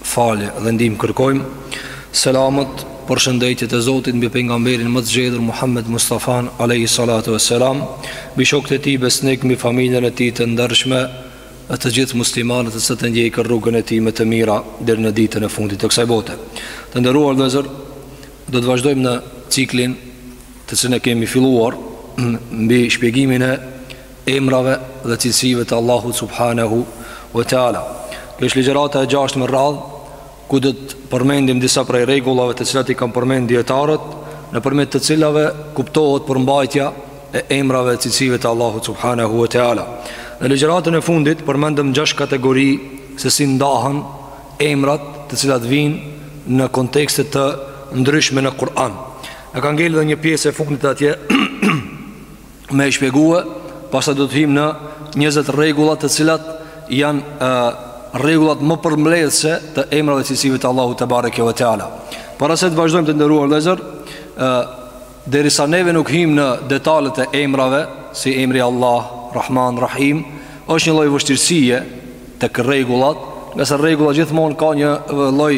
falje dhe ndihmë kërkojmë. Selamet, përshëndetjet e Zotit mbi pejgamberin më të zgjedhur Muhammed Mustafa alayhi salatu vesselam, mbi shokët e tij besnik, mbi familjen e tij të ndershme e të gjithë muslimanët që të ndjekë rrugën e tij me të mira deri në ditën e fundit të kësaj bote. Të nderuar vëllezër, do të vazhdojmë në ciklin të cilin e kemi filluar mbi shpjegimin e emrave dhe cilësive të Allahut subhanahu wa taala. Kjo është ligjërata e gjashtë me radhë ku do të përmendim disa prej rregullave të cilat i kanë përmend dietarët, nëpërmjet të cilave kuptohet përmbajtja e emrave dhe cilësive të Allahut subhanahu wa taala. Në ligjëratën e fundit përmendëm gjashtë kategori se si ndahen emrat të cilat vijnë në kontekste të ndryshme në Kur'an. Na ka ngelë dhe një pjesë e fundit atje me e shpjegue Pastaj do të him në 20 rregullat të cilat janë e, rregullat më përmbledhëse të emrave cilësive të Allahut tebareke ve teala Para se të vazhdojmë të nderuar vëllezër Derisa neve nuk him në detalet e emrave Si emri Allah, Rahman, Rahim është një lloj vështirësie tek rregullat Ngase rregulla gjithmonë ka një lloj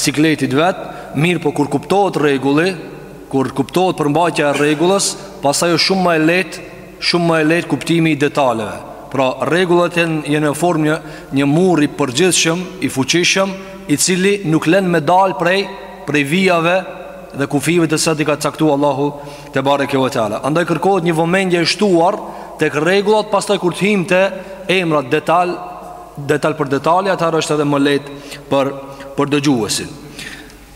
sikleti të vet Mirëpo kur kuptohet rregulli Kur kuptohet përmbajtja e rregullës, pastaj është shumë më e lehtë, shumë më e lehtë kuptimi i detaleve. Pra, rregullat janë në formë një një mur i përgjithshëm, i fuqishëm, i cili nuk lën me dalë prej prej vijave dhe kufijve të cilat i ka caktuar Allahu tebareke ve teala. Andaj kërkohet një vëmendje e shtuar tek rregullat, pastaj kur të hijmë te emrat detal, detal për detale, atëherë është edhe më lehtë për për dëgjuesin.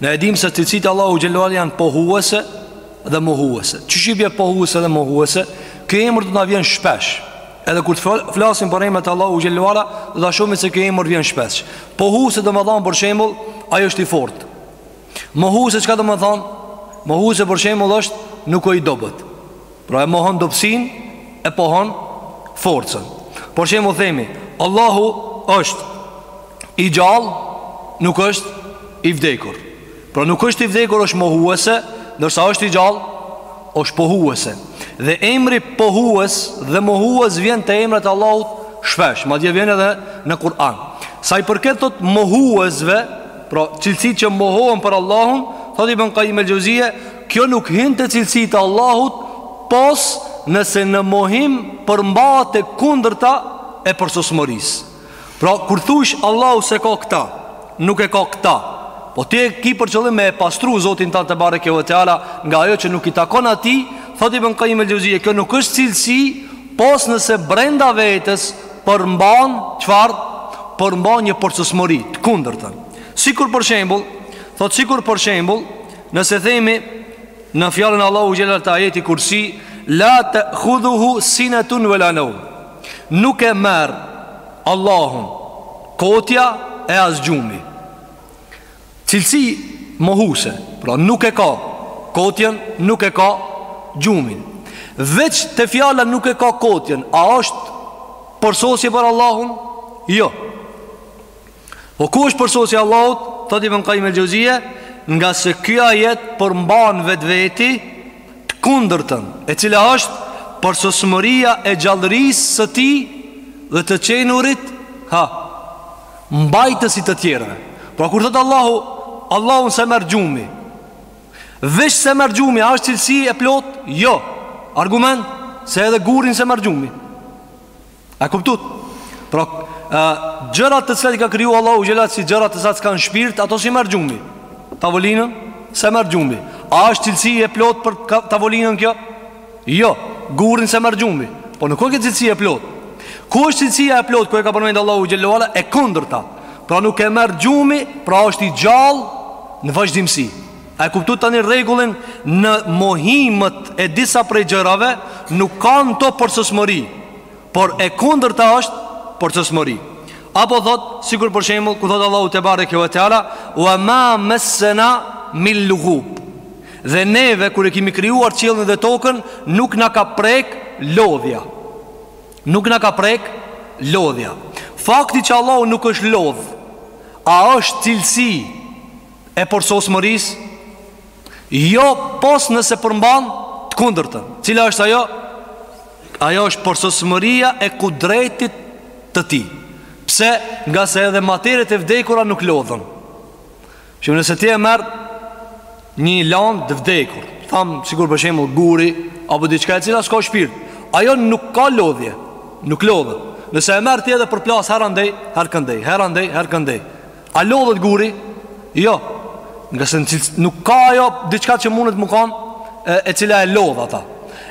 Ne e dimë se cilësitë e Allahut xhele ve ala janë pohuese dhe mohuese Qysh i bje pohuese dhe mohuese Ky emër do na vjen shpesh Edhe kur të flasim për emrat e Allahut xhele ve ala do ta shohim se ky emër vjen shpesh Pohuese domethanë për shembull Ai është i fortë Mohuese çka domethanë Mohuese për shembull është nuk o i dobët Pra e mohon dobësinë e pohon forcën. Për shembull themi, Allahu është i gjallë, nuk është i vdekur. Pra nuk është i vdekur, është mohuese, ndërsa është i gjallë, është pohuese. Dhe emri pohues dhe mohues vjen te emrat e Allahut shpesh, madje vjen edhe në Kur'an. Sa i përket thotë mohueseve, pra cilësitë që mohohen për Allahun, thotë Ibn Kajjim el-Xheuzije, Kjo nuk hyn te cilësitë e Allahut pos nëse në mohim përmbahet e kundërta e përsosmërisë. Pra kur thuash Allahu se ka këta, nuk e ka këta, po ti e ki për qëllim me e pastru Zotin tan tebareke ve teala nga ajo që nuk i takon atij, thotë Ibn Kajjim el-Xhevzije, kjo nuk është cilësi pos nëse brenda vetes përmban çfarë? Përmban një përsosmëri, të kundërtën. Sikur për shembull, thotë sikur për shembull, Nëse themi në fjalën e Allahu xhel-le te ajeti kursi la te'khudhuhu sinatun wala nawm. Nuk e merr Allahun kotja e as gjumi. Cilësi mohuse, pra nuk e ka kotjen, nuk e ka gjumin. Veç te fjala nuk e ka kotjen, a është porsosje për Allahun? Jo. O po ku është përsosja e Allahut, thotë Ibn Kajjim el-Xhevzije, ngase ky ajet përmban vetvetiu të kundërtën, e cila është përsosmëria e gjallërisë së tij dhe të qenurit, ha, mbajtësit të tjerëve. Pra kur thotë Allahu, Allahun s'e merr gjumi, veç s'e merr gjumi, a është cilësi e plotë? Jo, argument, se edhe gurin s'e merr gjumi. E kuptut? Pra, e, gjërat të cilat i ka kriju Allahu xhel-le si gjërat të cilat s'kanë shpirt, ato s'i merr gjumi. Tavolinën s'e merr gjumi. A është cilësi e plotë për tavolinën kjo? Jo, gurin s'e merr gjumi. Po nuk është cilësi e plotë. Ku është cilësia e plotë, kur e ka përmendë Allahu xhel-le ue ala, e kundërta. Pra nuk e merr gjumi, pra është i gjallë në vazhdimësi. A e kuptut tani rregullin në mohimët e disa prej gjërave nuk ka në to përsosmëri, por e kundërta është përsosmëri. Apo thotë, sikur për shembull, ku thotë Allahu tebareke ve teala, "Wa ma massana min lughub." Dhe neve kur e kemi krijuar qiellin dhe tokën, nuk na ka prek lodhja. Nuk na ka prek lodhja. Fakti që Allahu nuk është lodh, a është cilësi e porsosmërisë, jo pos nëse përmban të kundërtën. Cila është ajo? Ajo është porsosmëria e kudretit të tij. Pse? Ngase edhe materiet e vdekura nuk lodhen. Që nëse ti e merr një lanë të vdekur, tham sikur për shembull guri apo diçka e cila s'ka shpirt, ajo nuk ka lodhje, nuk lodhet. Nëse e merr ti edhe e përplas herë andej, herë këndej, herë andej, herë këndej. A lodhet guri? Jo Ngase nuk ka ajo diçka që mundet me kanë e, e cila e lodh ata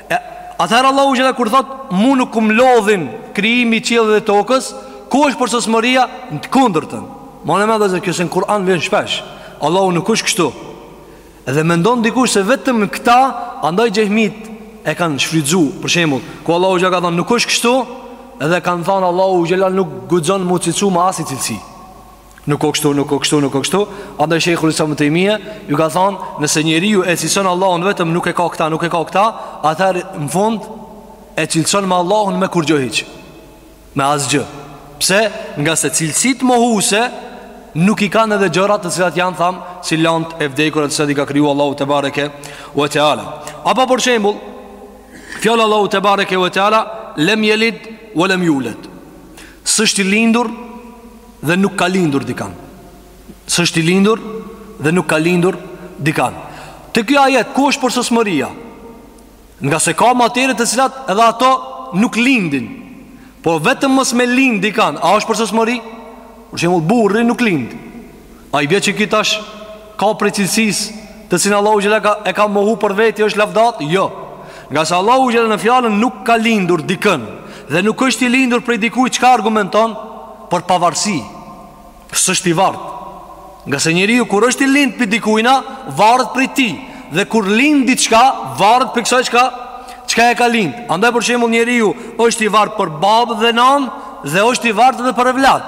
e, Atëherë Allahu xhel-le kur thotë mu nuk më lodhin krijimi i qiellit e tokës Ku është përsosmëria? Në të kundërtën. Mani mend edhe kjo se në Kur'an vjen shpesh Allahu nuk është kështu Edhe mendon dikush se vetëm këta andaj xehmit e kanë shfrytzu, për shembull, kur Allahu xhelle ka thon nuk është kështu, edhe kanë thon Allahu xhelle nuk guxon m'u cilsu me asi cilësi. Nuk o kështu, nuk o kështu, nuk o kështu. Andaj shejhul islam Ibn Tejmije, ju ka thon, nëse njeriu e cilëson Allahun vetëm nuk e ka këta, nuk e ka këta, atëherë në fund e cilëson me Allahun me kurgjo hiç. Me asgjë Pse? Ngase cilësitë mohuse Nuk i kanë edhe gjërat të cilat janë thamë Si lëndë e vdekura të cilat i ka kriju Allahu tebareke ue teala Apo për shembull Fjala Allahut tebareke ue teala Lem jelid ue lem juled S'është i lindur dhe nuk ka lindur dikan S'është i lindur dhe nuk ka lindur dikan Te ky ajet, ku është përsosmëria? Ngase ka materie të cilat edhe ato nuk lindin. Po vetëm mos me lind dikan, a është përsosmëri? Për shembull burri nuk lind. A i bje që ki tash ka prej cilësisë të cilën Allahu xhelle e ka mohu për veti është lavdat? Jo. Ngase Allahu xhelle në fjalën nuk ka lindur dikën dhe nuk është i lindur prej dikujt çka argumenton për pavarësi. S'është i vartë. Ngase njeriu kur është i lind prej dikujna, varet prej tij. Dhe kur lind diçka, varet prej kësaj çka, çka e ka lind. Andaj për shembull njeriu është i vartë për babë dhe nanë dhe është i vartë edhe për evlad.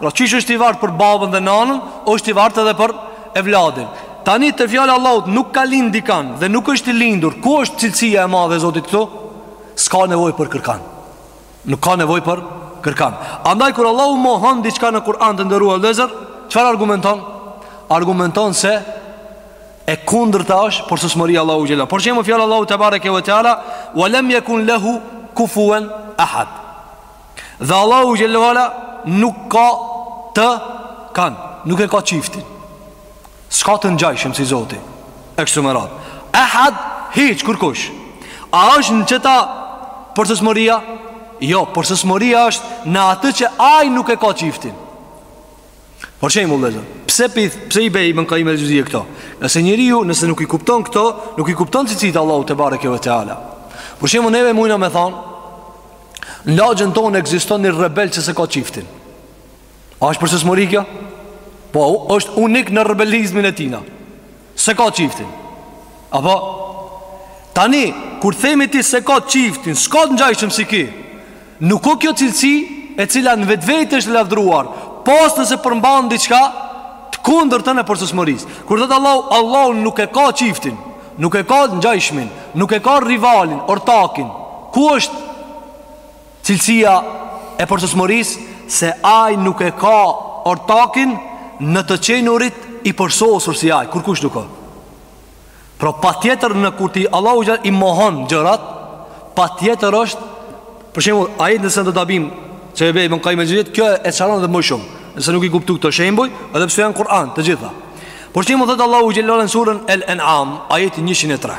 Pra qysh është i vartë për babën dhe nanën, është i vartë edhe për evladin. Tani te fjala Allahut nuk ka lind dikan dhe nuk është i lindur. Ku është cilësia e madhe e Zotit këtu? S'ka nevojë për kërkan. Nuk ka nevojë për kërkan Andaj kur Allahu mohon diçka në Kur'an të nderuar vllezër Çfarë argumenton? Argumenton se e kundërta është Përsosmëria Allahut xhelle Për shembull fjala Allahut tebareke ue teala Ue lem jekun lehu kufuen ahad Dhe Allahu xhelle nuk ka të kan Nuk e ka çiftin S'ka të ngjajshëm si zoti E kështu me radhë Ehad hiç kurkush A është në qeta Përsosmëria Jo, përsosmëria është Në atë që ai nuk e ka çiftin Për shembull vllezër Pse, pith, pse i bej i mënkaj me gjëzije këto Nëse njeriu, nëse nuk i kupton këto Nuk i kupton cilësitë Allahut tebareke ue teala Për shembull neve mujna me than Në lagjen tonë ekziston një rebel që s'e ka çiftin A është përsosmëri kjo? Po, është unik në rebelizmin e tina S'e ka çiftin Apo Tani, kur themi ti s'e ka çiftin S'ka të ngjajshëm si ki Nuk o kjo cilësi E cila në vetvete është lavdruar Pos nëse përmban diçka Të kundërtën e përsosmërisë Kur thotë Allahu, Allahu nuk e ka çiftin Nuk e ka të ngjajshmin Nuk e ka rivalin, ortakin Ku është Cilësia e përsosmërisë se ai nuk e ka ortakin në të qenurit i përsosur si ai, kur kush nuk ka. Pra patjetër në kur ti Allahu xhel-le i mohon gjërat, patjetër është, për shembull, ai nëse do ta bim, që e bjen Ibn Kajimi xhi, kjo e sqaron edhe më shumë, nëse nuk i kuptu këto shembuj, edhe pse janë Kur'an, të gjitha. Për shembull thotë Allahu xhel-le në surën El En'am, ajeti 103.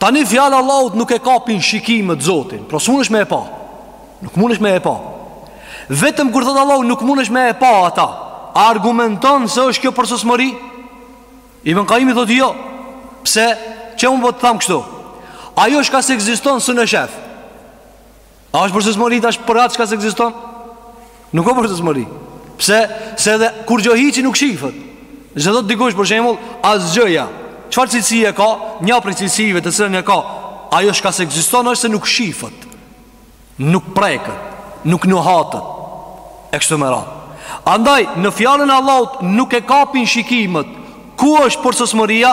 Tani fjala e Allahut nuk e kapin shikimet Zotin Pra s'mundesh me e pa Nuk mundesh me e pa Vetëm kur thotë Allahu nuk mundesh me e pa ata A argumenton se është kjo përsosmëri Ibn Kajimi thotë jo Pse që mu po të tham kështu Ajo çka s'ekziston s'un e shef A është përsosmëri tash për atë çka s'ekziston? Nuk o përsosmëri. Pse? Se edhe kurgjo hiçi nuk shifet. Nëse do dikush për shembull, asgjëja. Çfarë cilësie ka? Një prej cilësive të cilën e ka, ajo çka s'ekziston është se nuk shifet. Nuk preket, nuk nuhatet. E kështu me radhë. Andaj në fjalën e Allahut nuk e kapin shikimet. Ku është përsosmëria?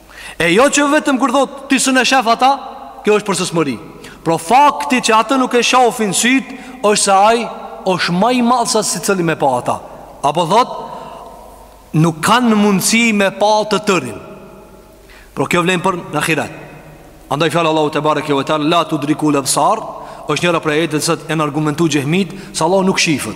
E jo që vetëm kur thotë ti s'un e shef ata, kjo është përsosmëri. Pra fakti që atë nuk e shofin sytë është se ai është ma i madh se secili me pa ata. Apo thotë nuk kanë mundësi me pa të tërin. Pra kjo vlen për në ahiret. Andaj fjala e Allahut tebareke ve teala la tudrikuhul absar, është njëra prej ajeteve që janë argumentu xhehmitë se Allahu nuk shifet.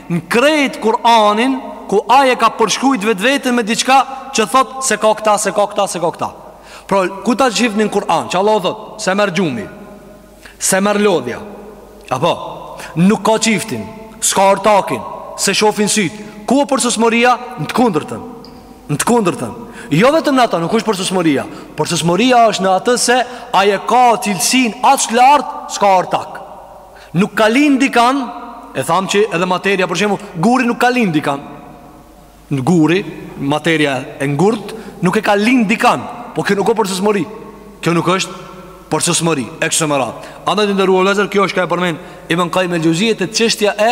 Në krejt Kur'anin ku ai e ka përshkrujt vetveten me diçka që thotë s'e ka këta, s'e ka këta, s'e ka këta. Pra, ku ta gjejsh në Kur'an, që Allahu thotë, s'e merr gjumi, s'e merr lodhja, apo, nuk ka çiftin, s'ka ortakin, s'e shofin sytë, ku o përsosmëria, në të kundërtën, në të kundërtën. Jo vetëm në ata, nuk është përsosmëria, përsosmëria është në atë se ai e ka cilësinë aq lartë, s'ka ortak. Nuk ka lind dikan, e thamë që edhe materia, për shembull, guri nuk ka lind dikan. Guri, materia e ngurtë, nuk e ka lind dikan, po kjo nuk o përsosmëri. Kjo nuk është përsosmëri, e kështu me radhë. Andaj të nderuar vllezër, kjo është çka e përmend Ibn Kajim el-Xheuzije te çështja e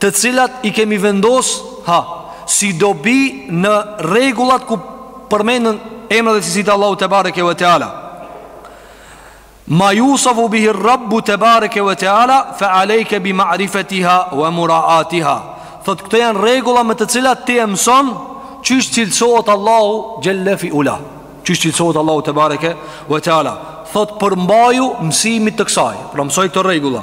të cilat i kemi vendos, ha, si dobi në rregullat ku përmendën emrat e cilësitë e Allahut tebareke ve teala. Ma yusafu bihi ar-rabbu tebareke ve teala fa alejke bi ma'rifatiha wa mura'atiha. Thotë këto janë rregulla me të cilat ti e mëson qysh cilësohet Allahu xhelle fi ula. Qysh cilësohet Allahu tebareke ve teala. Thotë përmbaju mësimit të kësaj. Pra mësoji këto rregulla.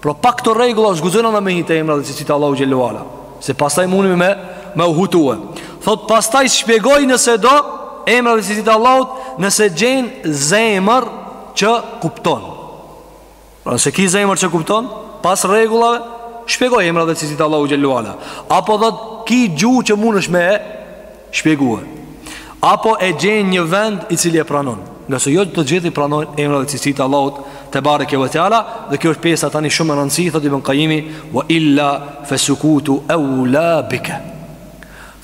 Pra pa këto rregulla s'guxojna me hi te emrat dhe cilësitë e Allahut xhelle ve ala, se pastaj mundemi me me u hutue. Thot pastaj shpjegoj nëse do emra dhe cilësitë e Allahut, nëse gjen zemër që kupton. Pra nëse ki zemër që kupton, pas rregullave shpjegoj emra dhe cilësitë e Allahut xhelle ve ala. Apo thot ki gjuhë që mundesh me Shpjeguar, Apo e gjen një vend i cili e pranon. Ngase jo të gjithë i pranojnë emra dhe cilësitë e Allahut tebareke ve teala dhe kjo është pjesa tani shumë e rëndësishme thotë Ibn Kajimi wa illa fasukutu awla bika.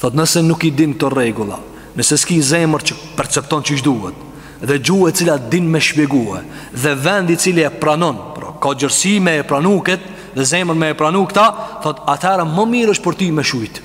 Thotë nëse nuk i din këto rregulla, nëse s'ki zemër që percepton qysh duhet dhe gjuhë e cila din me shpjegue dhe vend i cili e pranon, pra ka gjërësi me e pranu këtë dhe zemër me e pranu këta, thotë atëherë më mirë është për ty me shujtë.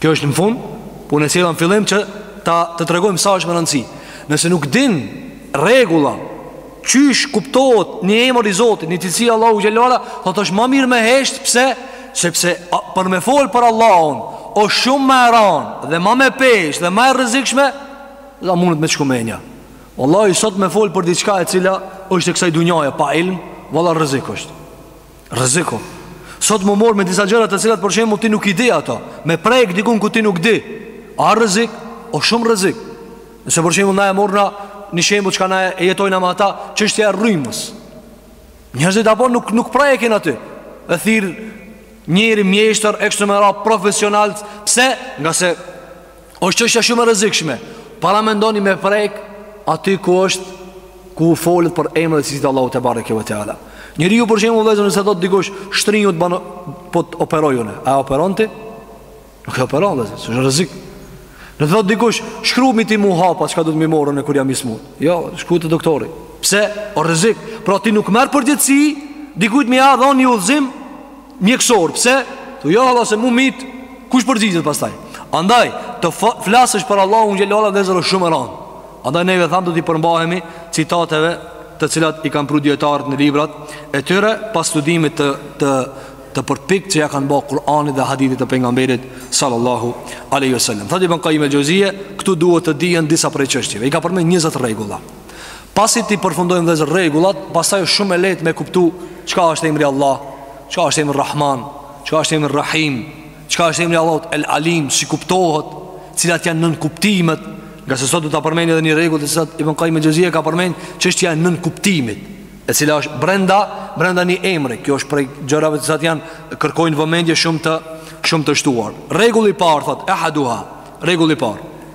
Kjo është në fund, po ne e sjellëm n'fillim që ta të tregojmë sa është me rëndësi. Nëse nuk din rregulla qysh kuptohet një emër i Zotit, një cilësi e Allahut xhelle ve ala, thotë është më mirë me hesht pse sepse a, për me fol për Allahun është shumë më e rëndë dhe më me peshë dhe më e rrezikshme, sa mundet me t'shku menja. Wallahi sot me fol për diçka e cila është e kësaj dunjaje pa ilm, valla rrezik është. Rreziku. Sot m'u marr me disa gjëra të cilat për shembull ti nuk i di ato. Me prek dikun ku ti nuk di. A rrezik? O shumë rrezik. Nëse për shembull na e morna një shembull çka na e jetojna me ata, çështja e rrymës. Njerëzit apo nuk nuk prekin aty. E thirr njeri mjeshtër e kështu me radhë, profesional, pse? Ngase është çështja shumë e rrezikshme. Paramendoni me prek aty ku është ku folet për emra e cilësitë e Allahut tebareke ve teala. Njeriu për shembull vëllezër nëse thotë dikush shtrinju të banë po të operoj unë. A e operon ti? Nuk e operon vëllezër, se është rrezik. Në thotë dikush shkrumi ti mu hapa çka duhet me i marrë unë kur jam i smut. Jo, shkruaj te doktori. Pse? O rrezik. Pra ti nuk merr përgjegjësi dikujt me ia dhon një udhëzim mjekësor, pse? Tu jo Allah se m'u myt, kush përgjigjet pastaj? Andaj, të flasësh për Allahun xhelle ve ala vëllezër o shumë e rëndë. Andaj neve thamë do t'i përmbahemi citateve të cilat i kanë pru dijetarët në librat e tyre pas studimit të, të, të përpiktë që ja kanë ba Kur'anit dhe hadithit të pengamberit sallallahu aleyhi sallam. Thotë Ibn Kajim el Xhevzije, këtu duhet të dihen disa prej çështjeve. I ka përmen 20 rregulla. Pasi t'i përfundojmë vëllezër rregullat, pastaj është shumë e lehtë me kuptu çka është emri Allah, çka është emri Rahman, çka është emri Rahim, çka është emri Allah El Alim Si kuptohet Cilat janë nënkuptimet, ngase sot do ta përmendim edhe një rregull të cilin Ibn Kajim el Xhevzije ka përmen, çështja e nënkuptimit E cila është brenda Brenda një emri Kjo është prej gjërave të cilat janë Kërkojnë vëmendje shumë të Shumë të shtuar Rregulli i parë thot ehaduha, rregulli i parë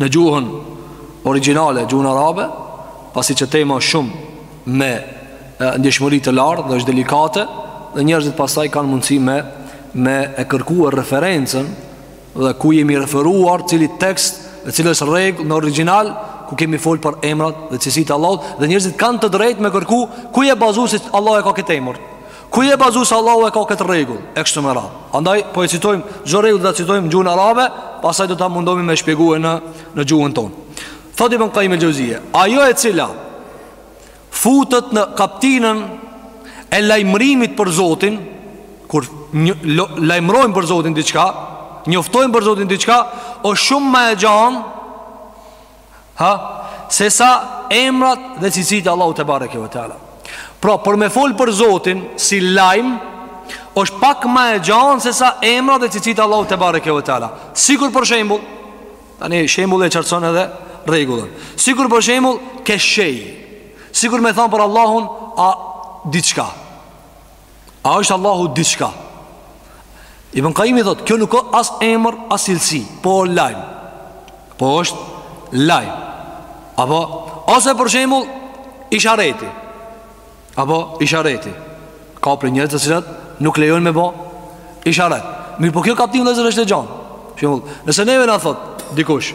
Në gjuhën origjinale, gjuhën arabe, pasi që tema është shumë me ndjeshmëri të lartë dhe është delikate dhe njerëzit pastaj kanë mundësi me me e kërku referencën dhe ku jemi referuar cili tekst dhe cilës rregull në origjinal ku kemi fol për emrat dhe cilësitë e Allahut dhe njerëzit kanë të drejtë me kërku ku je bazu se Allahu e ka këtë emër. Ku je bazu se Allahu e ka këtë rregull? E kështu me radhë. Andaj po e citojmë çdo rregull do ta citojmë gjuhën arabe, pastaj do të mundohemi me shpjegu në në gjuhën tonë. Thotë Ibn Qayyim al-Jauziyje, ajo e cila futët në kaptinën e lajmërimit për Zotin, kur një, lo, lajmërojmë për Zotin diçka, njoftojmë për Zotin diçka, është shumë ma e gjanë Ha? Se sa emrat dhe cilësitë e Allahut tebareke ve teala Pra për me folë për Zotin si lajm është pak ma e gjanë se sa emrat dhe cilësitë e Allahut tebareke ve teala Sikur për shembull Tani shembulli e qartëson edhe rregullin Sikur për shembull kesh-shej Sikur me thanë për Allahun a diçka A është Allahu diçka? Ibn Qayyimi thotë, kjo nuk është as emër, as cilësi, po lajm. Po është lajm. Apo ose për shembull ishareti. Apo ishareti. Ka prej njerëzve të cilët nuk lejojnë me bo isharet. Mirëpo kjo kaptinë vllezër është e gjanë. Për shembull, nëse neve na thotë dikush,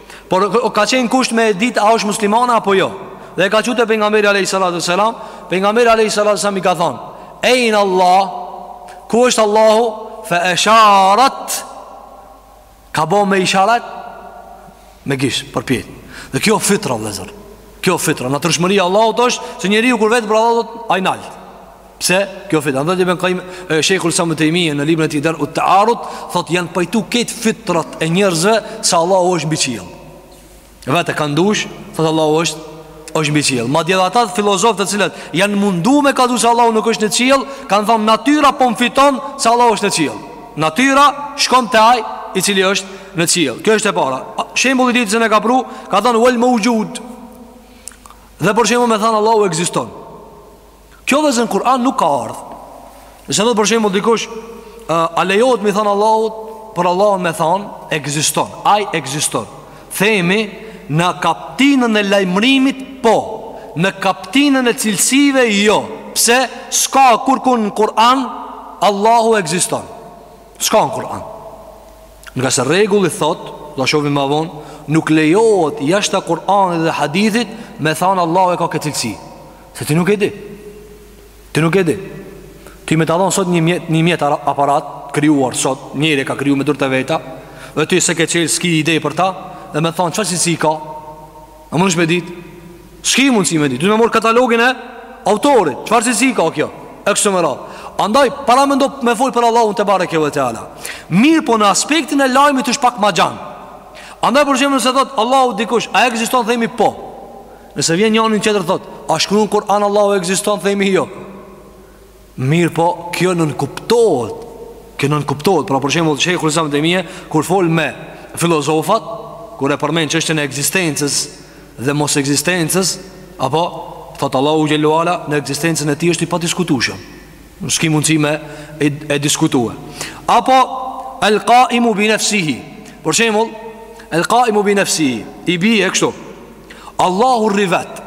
Por ka qenë kusht me e dit a është muslimane apo jo Dhe e ka çu te Pejgamberi a.s. Pejgamberi a.s. i ka thonë Ejnë Allah Ku është Allahu Fe esharat Ka bo me isharet Me gisht, përpjetë Dhe kjo fitra, vllezër Kjo fitra, natyrshmëri e Allahut është Se njeriu kur vetet për Allahun, a i naltë Pse kjo fitrat? Andaj Ibn Qayyim, Sheikhul Islam Taymiyyah në librin e tij Dar ut Ta'arud, thotë janë pajtu këtë fitrat e njerëzve se Allahu është mbi qiell. Vete kan dush, thotë Allahu është është mbi qiell. Madje edhe ata filozofë të cilët janë mundu me kallzu se Allahu nuk është në qiell, kanë thanë natyra po m'fiton se Allahu është në qiell. Natyra shkon te ai i cili është në qiell. Kjo është e para. Shembulli i dytë që na ka pru, ka thanë wal mawjud. Dhe për shembull me thanë Allahu ekziston. Kjo vllezër n'Kur'an nuk ka ardhë Nëse vet për shembull dikush A lejohet me i thanë Allahut Për Allahun me thanë Ekziston Ai ekziston Themi Në kaptinën e lajmërimit Po Në kaptinën e cilësive Jo Pse S'ka kurkun në Kur'an Allahu ekziston S'ka në Kur'an Ngase rregulli thotë Do ta shohim ma vonë Nuk lejohet Jashtë Kur'anit dhe hadithit Me thanë Allahu e ka këtë cilësi Se ti nuk e di. Ti nuk e di. Ti me ta dhon sot një mjet, një mjet, aparat krijuar sot, njeri e ka kriju me durt e veta, dhe ti s'e ke çel s'ki ide për ta, dhe me thon çfarë cilësi ka. A mundesh me ditë? S'ki mundsi me ditë. Du me marr katalogin e autorit. Çfarë cilësi ka kjo? E kshtu me radhë. Andaj paramendo me fol për Allahun tebareke ve teala. Mirëpo në aspektin e lajmit është pak ma gjan. Andaj për shembull nëse thot Allahu dikush, a ekziston themi po. Nëse vjen njani tjetër thot, a shkruan Kur'an Allahu ekziston themi jo. Mirëpo, kjo nënkuptohet. Kjo nënkuptohet, pra për shembull Shejhul Islam Tejmije kur fol me filozofat, kur e përmend çështjen e ekzistencës dhe mosekzistencës, apo thot Allahu xhele ve ala në ekzistencën e tij është i padiskutueshëm. Nuk s'ki mundësi me e, e diskutue. Apo el qaimu bi nafsihi. Për shembull, el qaimu bi nafsihi, i bie kështu. Allahu rri vet.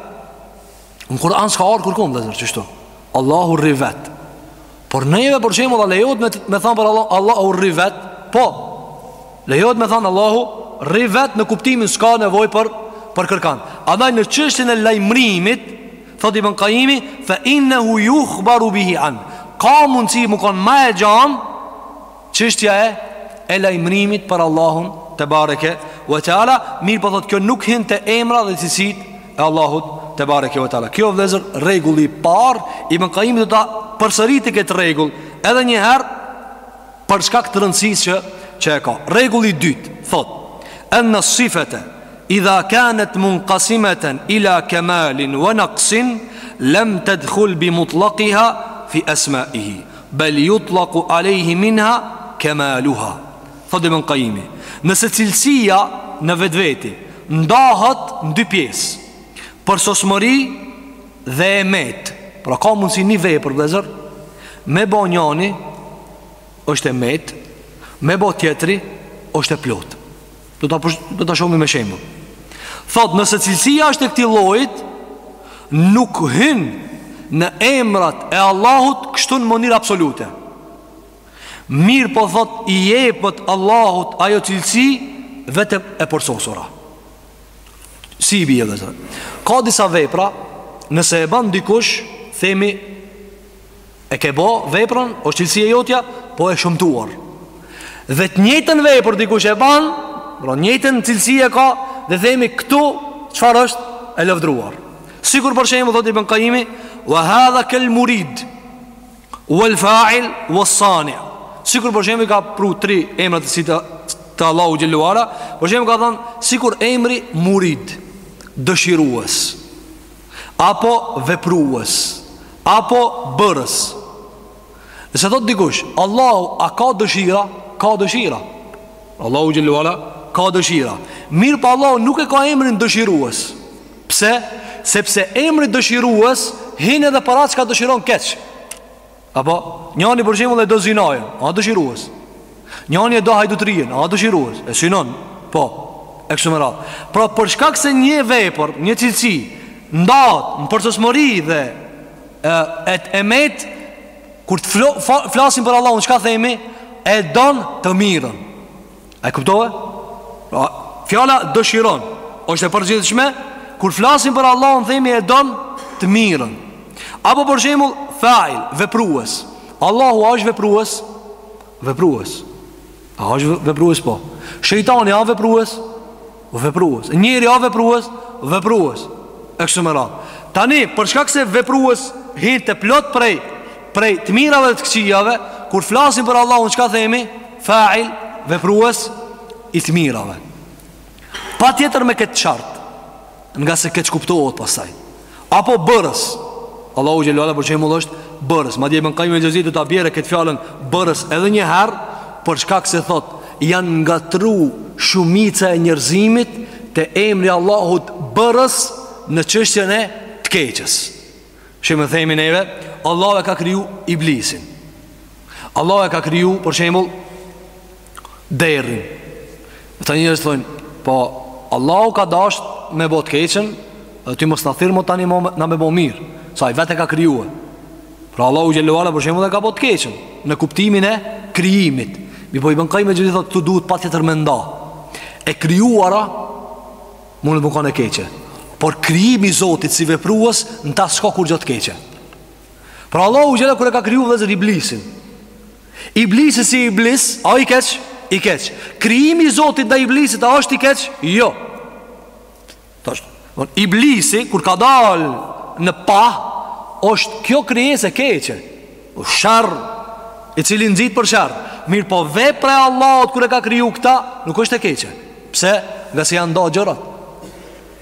Në Kur'an s'ka ardh kërkun vllezër kështu. Allahu rri vet. Por neve për shembull a lejohet me me thon për Allah Allahu rri vet? Po. Lejohet me thon Allahu rri vet në kuptimin s'ka nevojë për për kërkan. Andaj në çështjen e lajmërimit thot Ibn Qayimi fa innahu yukhbaru bihi an. Ka mundsi me kon ma e gjan Çështja e e lajmërimit për Allahun tebareke ve teala, mirëpo thotë kjo nuk hyn te emra dhe cilësitë e Allahut tebareke ve teala. Kjo vëllezër rregulli i parë Ibn Kajimi do ta përsërisë këtë rregull edhe një herë për shkak të rëndësisë që që e ka. Rregulli i dytë thotë enne sifete idha kanet munkasimeten ila kemalin ve naksin lem tedhul bi mutlakiha fi esmaihi. Bel yutlaku alejhi minha kemaluha Thotë Ibn Qayimi Nëse cilësia në vetveti Ndahet në dy pjesë Përsosmëri dhe e met Pra ka mundësi një vepër vllezër Me bo njani është e met Me bo tjetri është e plot Do ta do ta shohim me shembull. Thot nëse cilësia është e këtij llojit, nuk hyn në emrat e Allahut kështu në mënyrë absolute. Mirëpo thot i jepet Allahut ajo cilësi vetëm e përsosura. Si i bie vllezër. Ka disa vepra, nëse e ban dikush, themi E ke bo veprën, osht cilësi e jotja, po e shëmtuar. Dhe të njëjtën vepër dikush e ban, pra njëjtën cilësi e ka, dhe themi këtu, çfar është e lavdëruar. Sikur për shembull, thot Ibn Kajimi, wa hadha kel murid, wal fa'il, wa sani. Sikur për shembull, ka pru tri emra cilësi të, të Allahut xhele ve ala, për shembull ka thonë, sikur emri murid, dëshiruës, apo veprues, apo bërës. Nëse thot dikush, Allahu a ka dëshira? Ka dëshira. Allahu xhelle ue ala ka dëshira. Mirëpo Allahu nuk e ka emrin dëshirues. Pse? Sepse emri dëshirues hin edhe për atë çka dëshiron keq. Apo, njani për shembull, e do zinajën, a dëshirues. Njani e do hajdutrien, a dëshirues. E synon, po. E kështu me radhë. Pra për shkak se një vepër, një cilësi ndahet në përsosmëri dhe e e metë kur të fla, flasim për Allahun, çka themi? E don të mirën. A e kuptove? Pra, fjala dëshiron është e përgjithshme Kur flasim për Allahun themi e don të mirën Apo për shembull fail, veprues Allahu a është veprues Veprues A është veprues po Shejtani a veprues Veprues. Njeri a veprues, veprues. E kështu me radhë. Tani, për shkak se veprues hinë të plot prej, prej të mirave dhe të këqijave, kur flasim për Allahun, çka themi? Fa'il, veprues, i të mirave. Patjetër me këtë qartë, ngase keqkuptohet pastaj. Apo bërës Allahu xhelle ue ala për shembull është bërës Madje Ibn Kajim el Xhevzije do ta bjerë këtë fjalën bërës edhe një herë Për shkak se thot janë ngatrru shumica e njerëzimit te emri Allahut bërës në çështjen e të keqës Shembull themi ne Allahu e ka kriju iblisin Allahu e ka kriju për shembull derrin. Këta njerëz thojnë, po Allahu ka dasht me bo t'keqen, dhe ti mos na thirr mo tani neve me bo mirë, se ai vetë e ka krijue. Pra Allahu xhelle ue ala për shembull e ka bo t'keqen, në kuptimin e krijimit. Mirëpo Ibn Kajimi thotë, ktu duhet patjetër me nda. E krijuara, mundet me kanë e keqe. Por krijimi i Zotit si veprues, në ta s'ka kurgja të keqe. Pra Allahu xhelle ue ala kur e ka kriju vllezër iblisin, Iblisi si iblis, a i keq? I keq. Krijimi i Zotit ndaj iblisit a është i keq? Jo. Tash, von iblisi kur ka dal në pah, është kjo krijesë e keqe. O sharr, i cili nxit për sharr. Mirëpo vepra e Allahut kur e ka kriju këta, nuk është e keqe. Pse? Ngase janë nda gjërat.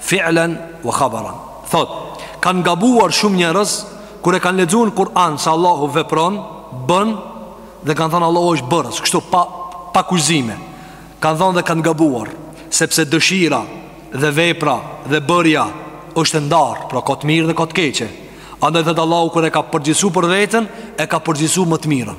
Fi'lan wa khabaran. Thotë, kanë gabuar shumë njerëz kur e kanë lexu në Kur'an se Allahu vepron, bën dhe kanë thënë Allahu është bërës, kështu pa pa kufizime. Kanë thënë dhe kanë gabuar, sepse dëshira dhe vepra dhe bërja është e ndarë, pra ka të mirë dhe ka të keqe. Andaj thotë Allahu kur e ka përgjithësuar për veten, e ka përgjithësuar me të mirën.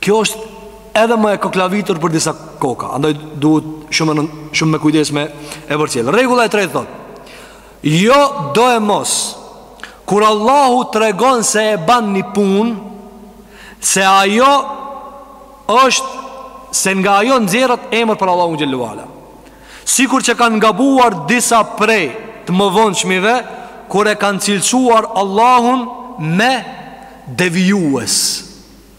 Kjo është edhe më e koklavitur për disa koka, andaj duhet shumë, shumë me kujdes me e përcjell. Rregulla e tretë thot. Jo doemos. Kur Allahu tregon se e bën një punë, se ajo është se nga ajo nxjerret emër për Allahun xhelle ue ala. Sikur që kanë gabuar disa prej të mëvonshmive kur e kanë cilësuar Allahun me devijues.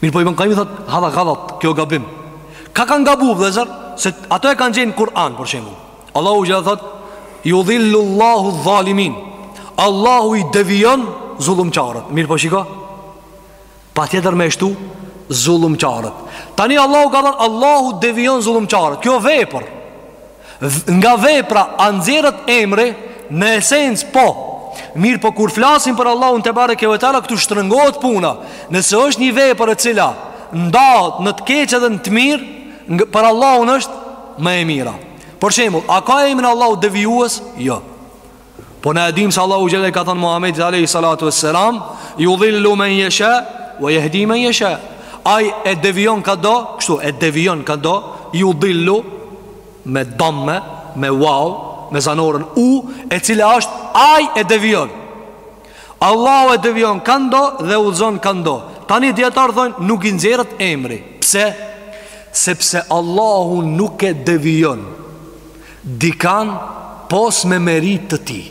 Mirëpo Ibn Kajimi thot Hadha galat, kjo gabim Ka kanë gabu vllezër Se ato e kanë gjet n'Kur'an për shembull Allahu xhelle thot Judhillu Allahu dhalimin Allahu i devijon zullumqarët Mirëpo shiko Patjetër me shtu zullumqarët Tani Allahu ka thanë Allahu devijon zullumqarët Kjo vepër Nga vepra a nxjerret emri në esencë po. Mirëpo kur flasim për Allahun tebareke ve teala këtu shtrëngohet puna. Nëse është një vepër e cila ndahet në të keqe dhe në të mirë, për Allahun është më e mira. Për shembull, a ka emrin Allahu devijues? Jo. Po na e dimë se Allahu xhelle i ka thënë Muhamedit alayhi salatu vesselam, "Judhillu men yasha wa yahdi men yasha." Ai e devijon ka do, kështu e devijon ka do, judhillu me damme, me vav, me zanoren u, e cila është ai e devijon. Allahu e devijon ka do dhe udhëzon ka do. Tani dijetarët thonë nuk i nxjerret emri. Pse? Sepse Allahu nuk e devijon. Dikan pos me meritë të tij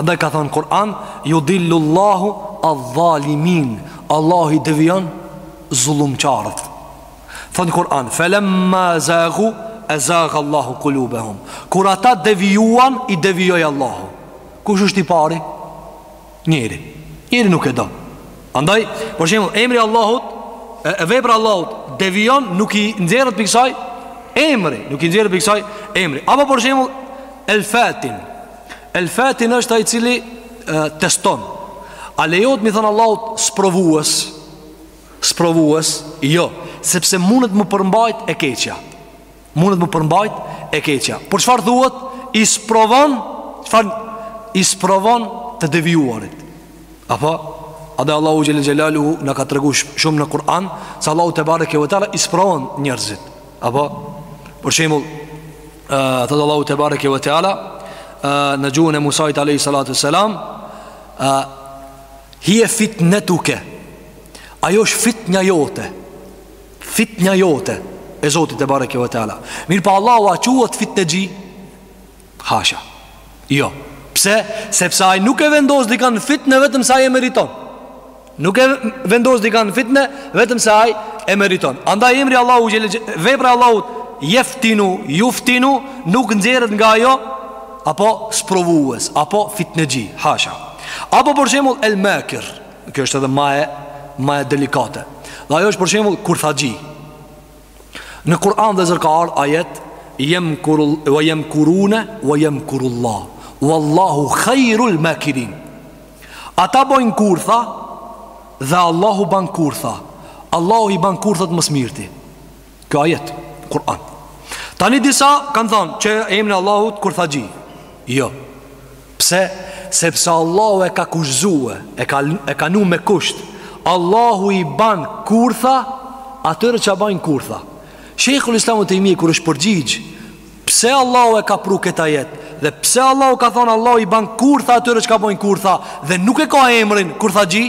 Andaj ka thonë n'Kur'an Judhillu Allahu edh-dhalimin Allahu i devijon zullumqarët Thot n'Kur'an Felemma zagu ezaga Allahu kulubehum Kur ata devijuan I devijoi Allahu Kush është i pari? Njeri, njeri nuk e do Andaj, për shembull, emri Allahut E, e vepra e Allahut devijon nuk i nxjerret prej kësaj emri, nuk i nxjerret prej kësaj emri, apo për shembull El Fatin El Fatin është ai i cili e, teston A lejohet me i thënë Allahut Sprovues Sprovues, jo Sepse mundet m'u përmbajt e keqja Mundet m'u përmbajt e keqja Por çfarë thuhet I sprovon Çfarë I sprovon të devijuarit Apo Edhe Allahu xhelle xhelaluhu Na ka tregu shumë në Kur'an Se Allahu tebareke ve teala I sprovon njerëzit Apo Për shembull Thotë Allahu tebareke ve teala Në gjuhën e Musait alejhi salatu ve selam Hije fitnetuke Ajo është fitneja jote Fitnja jote e Zotit tebareke ve teala Mirëpo Allahu a quhet fitnexhi Hasha Jo Pse? Sepse ai nuk e vendos dikan fitne vetëm se ai e meriton Nuk e vendos dikan fitne vetëm se ai e meriton Andaj emri Allahu Vepra e Allahut jeftinu, juftinu Nuk nxerret nga ajo Apo sprovues Apo fitnexhi Hasha Apo për shembull el makir Kjo është edhe ma e, ma e delikate Dhe ajo është për shembull kurthaxhi. Në Kur'an vllezër ka ardh ajet jemkurul wa jemkurune wa jemkurullah wallahu khairul makirin. Ata bojnë kurtha dhe Allahu ban kurtha. Allahu i ban kurthat më s'mirti. Kjo ajet, Kur'an Tani disa kanë thonë që emri i Allahut kurthaxhi Jo Pse? Sepse Allahu e ka kushzue E ka, e ka vnu me kusht Allahu i ban kurtha Atyre çka bajnë kurtha Shejhul islam Ibn Tejmi kur është përgjigj Pse Allahu e ka pru këtë ajet Dhe pse Allahu ka thonë Allahu i ban kurtha Atyre çka bajnë kurtha Dhe nuk e ka emrin kurthaxhi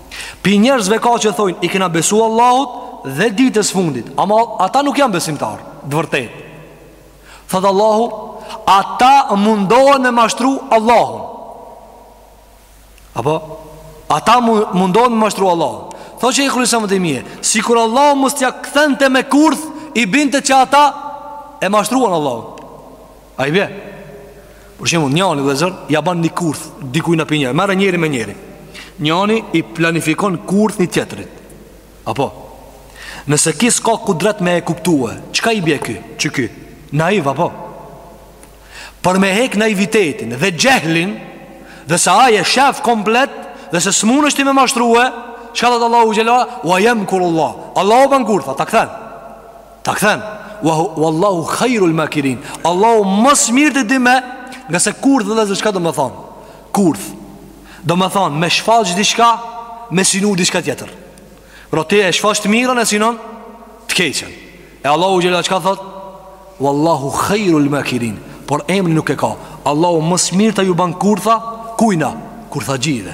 Pi njerëzve ka që thojnë, i kena besu Allahut dhe ditës fundit, ama ata nuk janë besimtarë, t'vërtetë. Thotë Allahu, ata mundohen me mashtru Allahun. Apo, ata mundohen me mashtru Allahun. Thotë Shejhul islam Tejmije, sikur Allahu mos t'ja kthente me kurth, i binte që ata e mashtruan Allahun. A i bje Për shembull njani vllezër Ja ban një kurth Dikuj në pinjë Mare njeri me njeri Njani i planifikon kurth një tjetrit Apo Nëse ky s'ka kudret me e kuptue Çka i bje ky Që ky Naiv apo Për me hek naivitetin Dhe xhehlin Dhe se ai e shef komplet Dhe se s'munesh ti me mashtrue Çka thotë Allahu xhel-le Ua jemkurullah Allahu ban kurtha Ta kthen Ta kthen Wallahu khajru l'makirin Allahu më s'mirti di me Ngase kurth vllezër çka domethonë Kurth Domethonë me shfaq diçka Me synu diçka tjetër Pra ti e shfaq të mirën e synon Të keqen E Allahu xhel-le çka thot Wallahu khajru l'makirin Por emri nuk e ka Allahu më s'mirti ju ban kurtha Kujna Kurthaxhive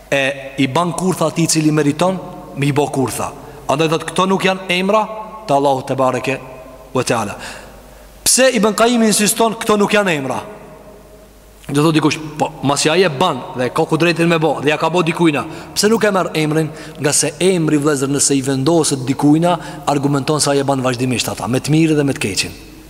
e i ban kurtha atij cili meriton me i bo kurtha andaj thotë këto nuk janë emra të Allahut tebareke ve teala pse Ibn Kajimi insiston këto nuk janë emra do thotë dikush po masi ai e ban dhe ka kudretin me bo dhe ja ka bo dikujna pse nuk e merr emrin ngase emri vllezër nëse i vendoset dikujna argumenton se ai e ban vazhdimisht ata me të mirë dhe me të keqin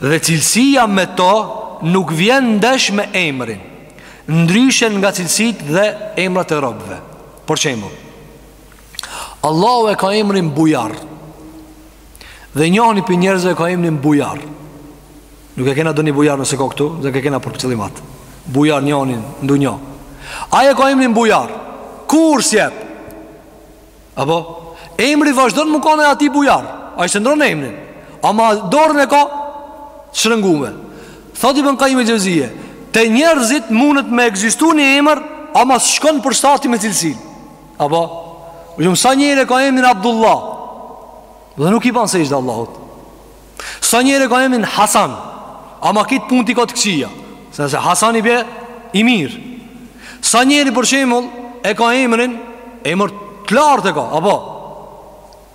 Dhe cilësia me to nuk vjen ndesh me emrin Ndryshen nga cilësitë dhe emrat e robëve Për shembull Allahu e ka emrin bujar Dhe njani pi njerëzve e ka emrin bujar Nuk e kena ndonjë bujar nëse ka këtu Dhe nuk e kena për qëllim atë Bujar njani n'dynjo Ai e ka emrin bujar Kurr s'jep Apo, emri vazhdon m'u kanë i atij bujar Ai s'e ndrron emrin Ama dorën e ka shtrëngume Thotë Ibën Kajim el Xheuzije Te njerëzit mundet me ekzistu një emër Ama s'shkon për shtati me cilësinë Apo, u gjumë sa njeri e ka emrin Abdullah Dhe nuk i ban sexhde Allahut Sa njeri e ka emrin Hasan Ama krejt punët i ka të këqija Se nëse Hasan i bie i mirë Sa njeri për shembull E ka emrin Emër të lartë e ka Apo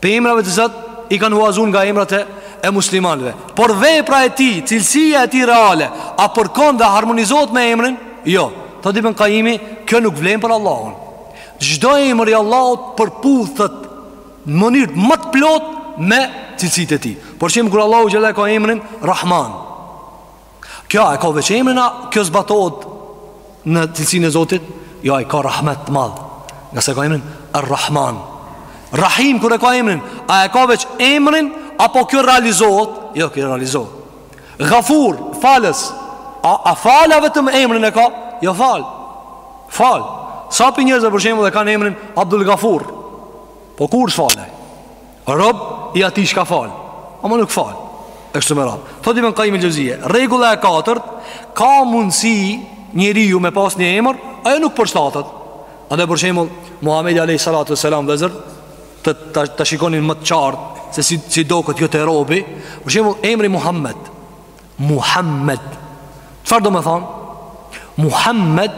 Pi emrave të cilët I kanë huazun nga emrat e, e muslimanve Por vepra e tij Cilësia e tij reale A përkon dhe a harmonizohet me emrin Jo Thotë Ibën Kajimi Kjo nuk vlen për Allahun Çdo emër i Allahut Përputhet në mënyrë më të plotë me cilësitë e tij Për shembull kur Allahu Xhelle e ka emrin Rahman Kjo e ka veç emrin a kjo zbatohet në cilësinë e Zotit Jo ai ka rahmet të madh Ngase ka emrin Ar Rahman Rahim kur e ka emrin A e ka veç emrin Apo kjo realizohet Jo kjo realizohet Ghafur, falës. A a fal a vetëm emrin e ka? Jo fal. Fal. Sa pi njerëzve për shembull e kanë emrin Abdul Ghafur. Po kurr s'fal ai. Rob i atij çka fal. Ama nuk fal. E kështu me radhë. Thotë Ibën Kajim el Xheuzije. Rregulla e katërt, ka mundësi njeriu me pas një emër, ajo nuk përshtatet. Edhe për shembull Muhamedi alejhi salatu ve selam vëllezër të ta, ta shikonin më të qartë se si si duket kjo te robi, për shembull emri Muhammed. Muhammed. Çfarë domethanë? Muhammed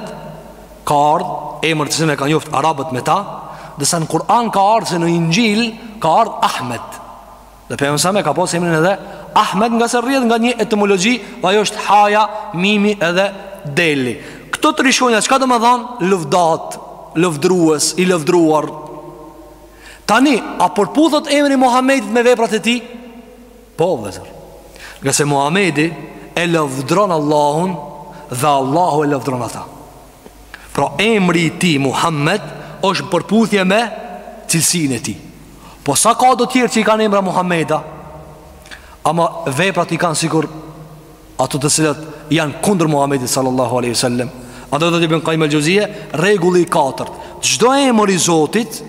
ka ardh emër të cilin e kanë njoftë arabët me ta, ndërsa në Kur'an ka ardh se në Inxhil ka ardh Ahmed. Dhe Pejgamberi alejhi selam e ka pas emrin edhe Ahmed ngase rrjedh nga një etimologji Dhe ajo është haja, mimi edhe deli Këto tri shkronja, çka domethanë? Lëvdatë, lëvdrues, i lëvdruar Tani, a përputhet emri i Muhammedit me veprat e tij? Po, vëllezër Ngase Muhammedi e lëvdron Allahun Dhe Allahu e lëvdron ata Pra emri i tij Muhammed është në përputhje me cilësinë e tij Po sa ka do tjerë që i kanë emra Muhammeda Ama veprat i kanë sikur Ato të cilat janë kundër Muhammedit sallallahu aleyhi sallem Andaj thotë Ibn Kajim el Xhevzije Rregulli i katërt Çdo emër i Zotit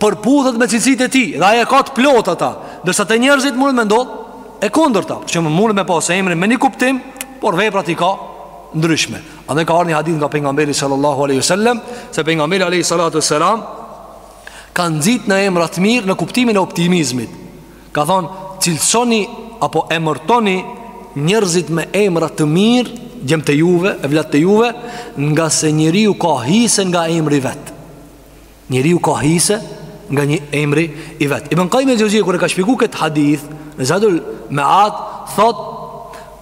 Përputhet me cilësitë e tij Dhe ai i ka të plota ata Ndërsa te njerëzit mundet me ndodh E kundërta Për shembull mundet me pas emrin me një kuptim Por veprat i ka ndryshme Andaj ka ardh një hadith nga pejgamberi sallallahu aleyhi sallem Se pejgamberi aleyhi sallatu sallam Ka nxit në emra të mirë në kuptimin e optimizmit Ka thonë cilësoni apo emërtoni njerëzit me emra të mirë Djemt e juve, e vllaznit e juve Ngase njeriu ka hise nga emri i vet Njeriu ka hise nga një emri i vet. Ibn Qayyim el-Jauziyyi kur e ka shpjegu këtë hadith, në Zadul Ma'ad, thotë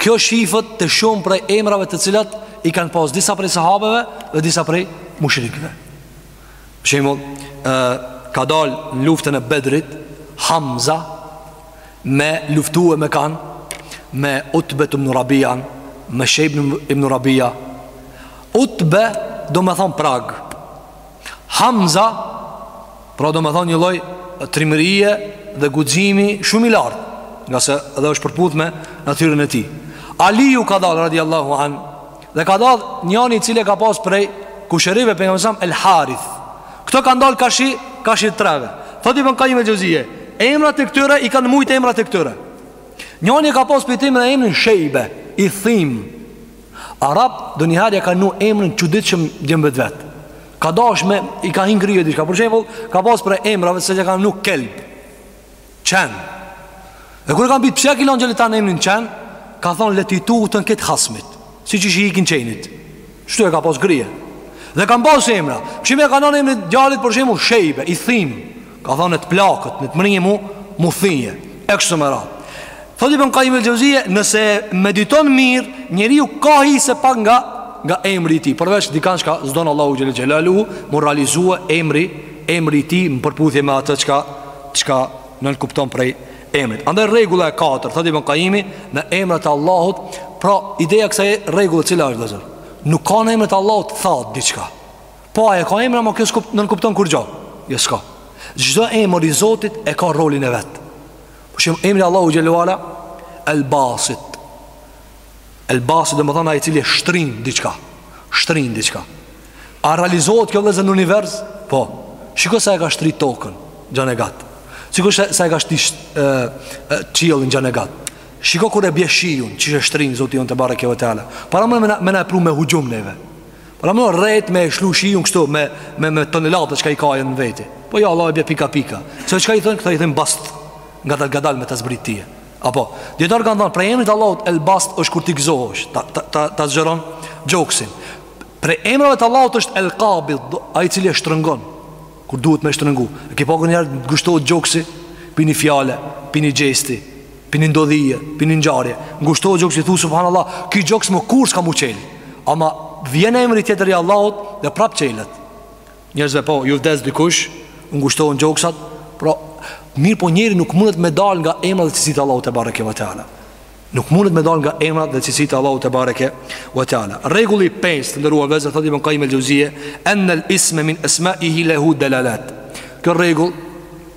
kjo shifet te shumë prej emrave të cilat i kanë pas disa prej sahabeve dhe disa prej mushrikëve. Për shembull, ka dal në luftën e Bedrit Hamza me luftue me kan me Utbe ibn Rabi'an, me Shejbe ibn Rabi'a. Utbe do me thonë Prag. Hamza, pra do me thonë një lloj trimërie dhe guximi shumë i lartë, ngase edhe është përputhje me natyrën e tij. Aliju ka dalë, radi Allahu anhu, dhe ka dalë njani i cili ka pas prej kushërive të pejgamberit alejhi selam El Harith. Këta kanë dalë karshi, karshi të treve. Thotë Ibn Kajim el Xhevzije, emrat e këtyre i kanë mujtë emrat e këtyre. Njani e ka pas prej tyne emrin shejbe, i thinjun. Arabi ndonjëherë ja ka vnu emrin e çuditshëm djemve t' vet. Ka dash me i ka hi n'krye diçka. Për shembull, ka pas prej emrave se ja kanë vnu kelb. Qen. Dhe kur e kanë pyt pse ja ki lon djalit tan emrin Qen, ka thon le t'i tuten këta hasmit. Si qysh i ikin qenit. Shtu e ka pas n'krye. Dhe kanë pas emra. Për shembull ja ka lan emrin djalit për shembull Shejbe, i thinjun. Ka thënë ne t'plaket, ne t'mrrije mu, mu thinje, e kështu me radhë. Thotë Ibn Kajim el Xhevzije, nëse mediton mirë, njeriu ka hise pak nga, nga emri i tij, përveç dikan çka s'don Allahu xhele xhelaluhu, mu realizue emri, emri i tij në përputhje me atë çka, çka nënkupton prej emrit. Andaj rregulla e 4, thotë Ibn Kajimi, në emrat e Allahut, pra ideja e kësaj rregulle cila është dhe zërë, nuk ka në emrat e Allahut, thotë diçka. Po e ka emrin ama kjo s'kup nënkupton kurgjo. Jo s'ka. Çdo emër i Zotit e ka rolin e vet. Për shembull emri i Allahut xhele ve ala El Basit. El Basit do me thonë ai i cili shtrin diçka. Shtrin diçka. A realizohet kjo vëzë në univers? Po. Shiko sa e ka shtri tokën, gjanë e gat. Shiko sa e ka shtri qiellin gjanë e gat. Shiko kur e bie shiun, qysh e shtrin Zoti jonë tebareke ve teala. Para më me na, me na pru me hujum neve. Pra mun retë me e lshu shiun kështu Me, me, me tonelata çka i kanë në veti Po jo Allahu e bje pika pika Se çka i thonë këta i thonë bast Ngadal ngadal me të zbrit tije Apo Dijetarët kanë thënë Prej emrit Allahut el bast është kur ti gëzohesh Ta, ta, ta, ta zgjeron gjoksin Prej emrave të Allahut është el kabid Ai i cili e shtrëngon Kur duhet me shtrëngu E ki pa kanjëherë të ngushtohet gjoksi Pi ni fjale Pi ni gjesti Pi ni ndodhie, pi ni ngjarje. Ngushtohet gjoksi thu subhanallahu, ky gjoks më kurrë s'ka mu çel. Ama vjen emri tjetër i Allahut dhe prap çelet. Njerëzve po ju vdes dikush, u ngushtohen gjoksat, pra mirëpo njeri nuk mundet me dal nga emrat dhe cilësitë e Allahut tebareke ve teala. Nuk mundet me dal nga emrat dhe cilësitë e Allahut tebareke ve teala. Rregulli 5 të nderuar vllezër thotë Ibn Qayyim el-Jauziyy, "An al-ism min asma'ihi lahu dalalat." Kjo rregull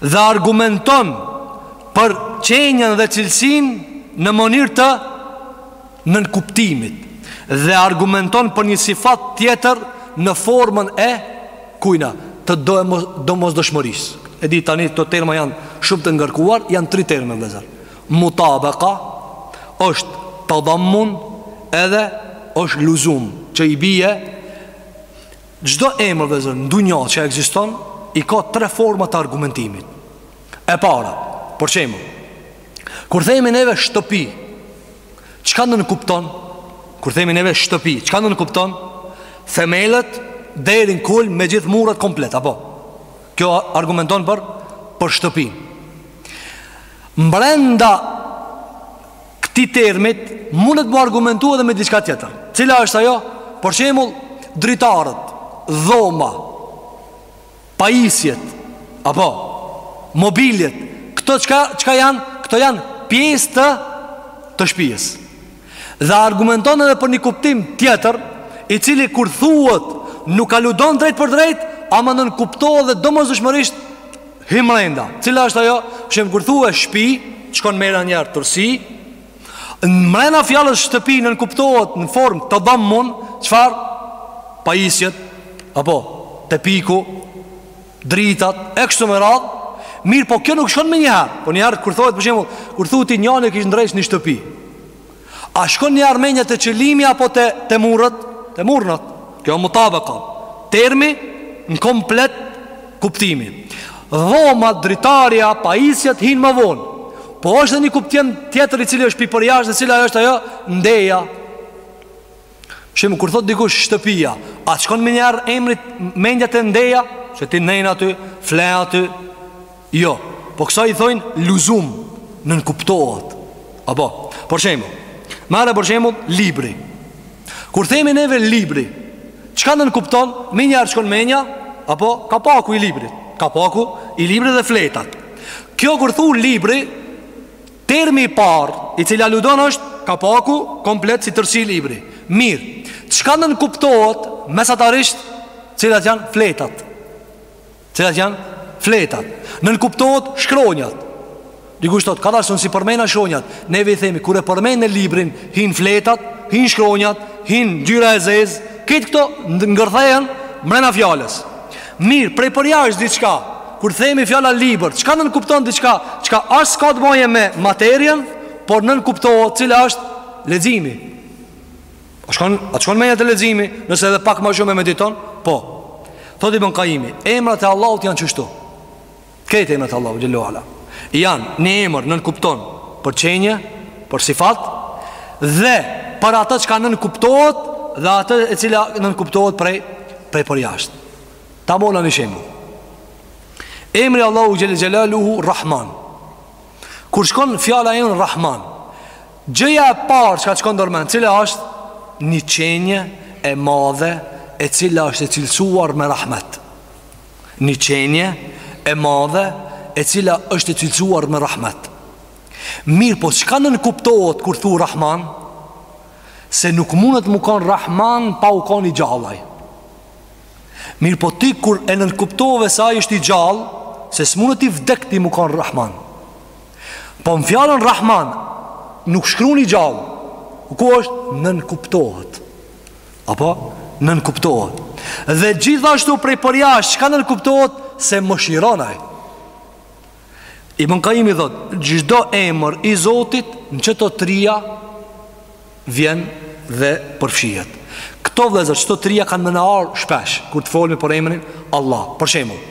dhe argumenton për qenien dhe cilësinë në mënyrë të nënkuptimit dhe argumenton për një sifat tjetër në formën e kujna të domos, domosdoshmërisë e di tani këto terma janë shumë të ngarkuar janë tri terma vllezër mutabeka është tedhammun edhe është luzum që i bije Çdo emër vllezër në dunja që ekziston I ka tre forma të argumentimit E para, për shembull Kur themi neve shtëpi Çka nënkupton? Kur themi neve shtëpi Çka nënkupton? Themelet deri në kulm me gjithë murat komplet Apo? Kjo argumenton për, për shtëpi Mbrenda këtij termit mundet mu argumentu edhe me diçka tjetër. Cila është ajo? Për shembull, dritaret, dhoma, pajisjet, apo mobiljet, këto çka çka janë? Këto janë pjesë të të shpijës. Dhe argumenton edhe për një kuptim tjetër, i cili kur thuhet nuk aludon drejtpërdrejt, ama nënkuptohet dhe domosdoshmërisht Hin mrenda Cila është ajo Për shembull kur thu shpi Të shkon menja njëherë tërësi Mrena fjalës shtëpi nënkuptohet në formë tedhammun Çfarë Pajisjet Apo Tepihu Dritat E kështu me radhë Mirëpo kjo nuk shkon menjëherë Po njëherë kur thuhet për shembull Kur thu ti njani e kish ndreq një shtëpi A shkon njëherë menja te qilimi apo te, te muret? Te murnat. Kjo mutabeka. Termi në komplet kuptimi. Dhoma, dritarja, pajisjet hin ma vonë. Po është dhe një kuptim tjetër i cili është pi përjashtë dhe cila është ajo ndeja. Shembull, kur thot dikush shtëpia, a shkon menjëherë emrit mendja te ndeja, që ti nejnë aty, fle aty, jo, po kësaj i thojnë luzum, nënkuptohet, apo, për shembull, marr për shembull, libri, kur themi neve libri, çka nënkupton, menjëherë shkon mendja, apo, kapaku i librit, kapaku i librit dhe fletat, kjo kur thu libri, Termi i parë, i cili aludon është kapaku komplet si tërësi libri. Mirë, çka nënkuptohet mesatarisht cilat janë fletat? Cilat janë fletat? Nënkuptohet shkronjat. Dikush thotë, ka dashun s'i përmena shkronjat. Neve themi kur e përmendëm librin, hin fletat, hin shkronjat, hin ngjyra e zezë, krejt këto ngërthehen mrena fjalës. Mirë, prej përjashtë diçka, kur themi fjala libër, çka nënkupton diçka, çka asht s'ka të bëjë me materien, por nënkuptohet cila është leximi. A shkon, a shkon mendja te leximi, nëse edhe pak më shumë e mediton? Po. Thotë Ibn Kajimi, emrat e Allahut janë qështu. Krejt emrat e Allahut xhele ue ala janë një emër nënkupton për qenie, për sifat dhe për atë çka nënkuptohet dhe atë e cila nënkuptohet prej prej përjashtë. Ta mora një shembull. Emri i Allahut xhele xhelaluhu Rahman. Kur shkon fjala jon Rahman, gjëja e parë çka shkon ndërmend, cila është një qenie e madhe e cila është e cilësuar me rahmet. Një qenie e madhe e cila është e cilësuar me rahmet Mirëpo çka nënkuptohet kur thu rahman Se nuk mundet m'u kanë rahman pa u kanë i gjallë ai Mirëpo ti kur e nënkuptove se ai është i gjall Se s'mundet i vdekti m'u kanë rahman Po në fjalën rahman nuk shkrun i gjall Ku është nënkuptohet Apo nënkuptohet. Dhe gjithashtu prej përjashtë çka nënkuptohet se mëshiron ai. Ibn Kajimi thot Çdo emër i Zotit Në qëto trija Vjen dhe përfshihet Këto vllezër qëto trija kanë me na ardhë shpesh Kur të folmi për emrin Allah Për shembull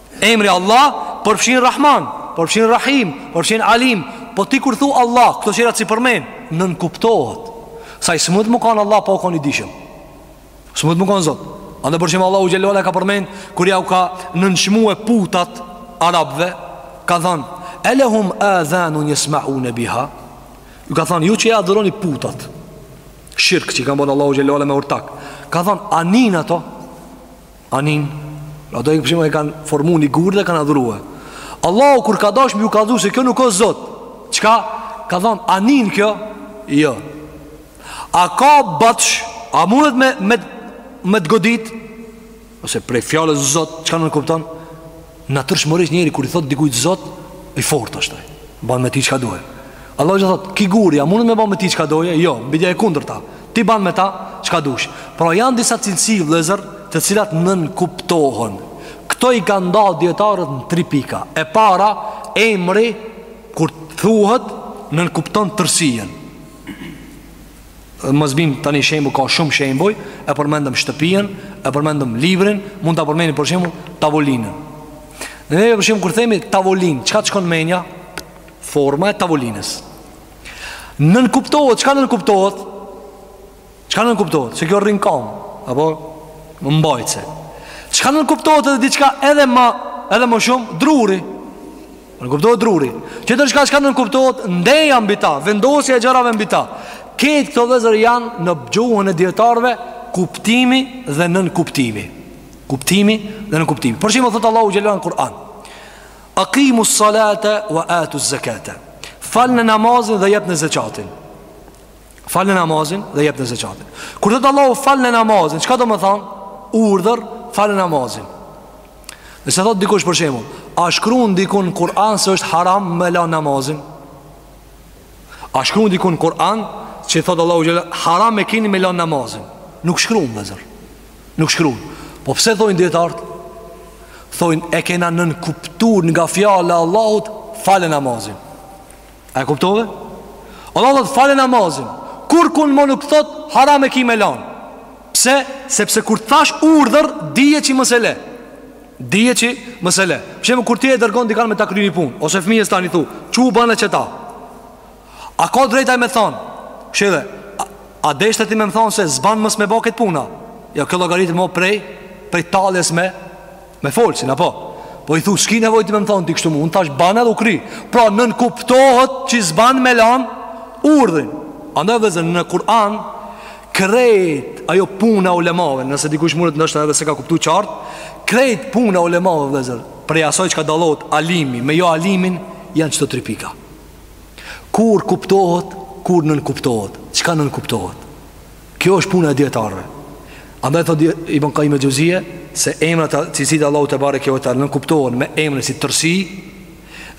Emri Allah përfshin Rahman, përfshin Rahim, përfshin Alim, po ti kur thu Allah, këto tjerat s'i përmen, nënkuptohet. Se ai s'mundet m'u kanë Allah pa u kanë i dishëm. S'mundet m'u kanë Zot. Andaj për shembull Allahu xhele ue ala ka përmend kur jau ka nënçmuar putat arabëve, ka thënë elehum adhanun jesmaun biha. Ju ka thënë ju që i adhuroni putat. Shirk që i kanë bë Allahut xhele ue ala me ortak. Ka thënë a nin ato A nin ato, për shembull e kanë formu një gur dhe kanë adhuru. Allahu kur ka dasht me ju kallzu se kjo nuk është zot, çka ka thonë, a nin kjo? Jo. A ka batsh, a mundet me, me, me të godit? Ose prej fjalës zot, çka nënkupton? Natyrshmërisht njeri kur i thot dikujt Zot, i fortë është ai. Ban me ti çka dojë. Allahu ç'thot, ky guri, a mundet me ban me ti çka doje? Jo, bile e kundërta. Ti ban me ta çka dush. Pra janë disa cilësi vëllëzër, të cilat nënkuptohen. Këto i kanë nda dijetarët në tri pika. E para, emri, kur thuhet, nënkupton tërsinë. mos bim tani shembull ka shumë shembuj, e përmendëm shtëpinë, e përmendëm librin, mund ta përmendim për shembull tavolinën. Neve për shembull kur themi tavolinë, çka t'shkon menja? Forma e tavolinës. Nënkuptohet, çka nënkuptohet? Çka nënkuptohet? Se kjo rri n'kam, apo me mbajtse. Çka nënkuptohet edhe diçka edhe ma edhe ma shumë druri. Nënkuptohet druri Tjetër çka çka nënkuptohet Ndeja mbi ta Vendosja e gjërave mbi ta Krejt këto vllezër janë në gjuhën e dijetarve Kuptimi dhe nënkuptimi Kuptimi dhe nënkuptimi Për shembull thotë Allahu xhele ue ala në Kur'an Akimu salate wa atu zekate Falne namazin dhe jepne zeqatin Falne namazin dhe jepne zeqatin Kur thotë Allahu falne namazin Çka do me thanë? Urdhër falne namazin Nëse thotë dikush për shembull A shkrun dikun në Kur'an Se është haram me lan namazin A shkrun dikun në Kur'an Që thotë Allahu xhele Haram e kini me lan namazin Nuk shkrun vllezër Nuk shkrun Po pse thojnë dijetarët? Thojnë e kena nënkuptu nga fjala e Allahut falne namazin A e kuptove? Allahu thot fale namazin Kurkun mo nuk thot haram e ki me lan Pse? Sepse kur thash urdhër Dije që mos e le Dije që mos e le Për shembull kur ti e dërgon dikan me ta kry një pun Ose fëmijës tan i thu Çu bane qeta A ka drejt ai me than Kqyre A, a deshte ti me më than se s'ban mos me bo këtë punë Jo, kjo llogaritet mo prej Prej talljes me Me folësin, apo? Po i thu, s'ki nevoj ti me më thonë ti kështu mu, unë t'thash bane edhe u kri. Pra nënkuptohet që s'ban me lanë urdhrin. Andaj vllezër në Kur'an, krejt ajo puna e ulemave, nëse dikush munet ndoshta edhe s'e ka kuptu qartë, krejt puna e ulemave vllezër, prej asoj çka dallohet alimi, me jo alimin, janë qeto tri pika. Kur kuptohet, kur nënkuptohet, çka nënkuptohet? Kjo është puna e dijetarëve. Andaj thot Ibn Kajim el-Xhevzije se emrat e cilësitë e Allahut tebareke ve teala nënkuptohen me emrin si tërësi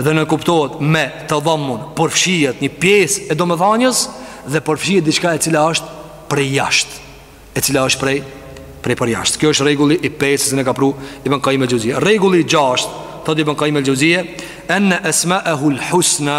dhe nënkuptohet me tedammun, përfshihet një pjesë e domethënies dhe përfshihet diçka e cila është prej jashtë, e cila është prej prej përjashtë. Kjo është rregulli i 5 që na e ka pru Ibn Kajim el-Xhevzije. Rregulli i 6 thot Ibn Kajim el-Xhevzije, "Anna asma'ahu al-husna"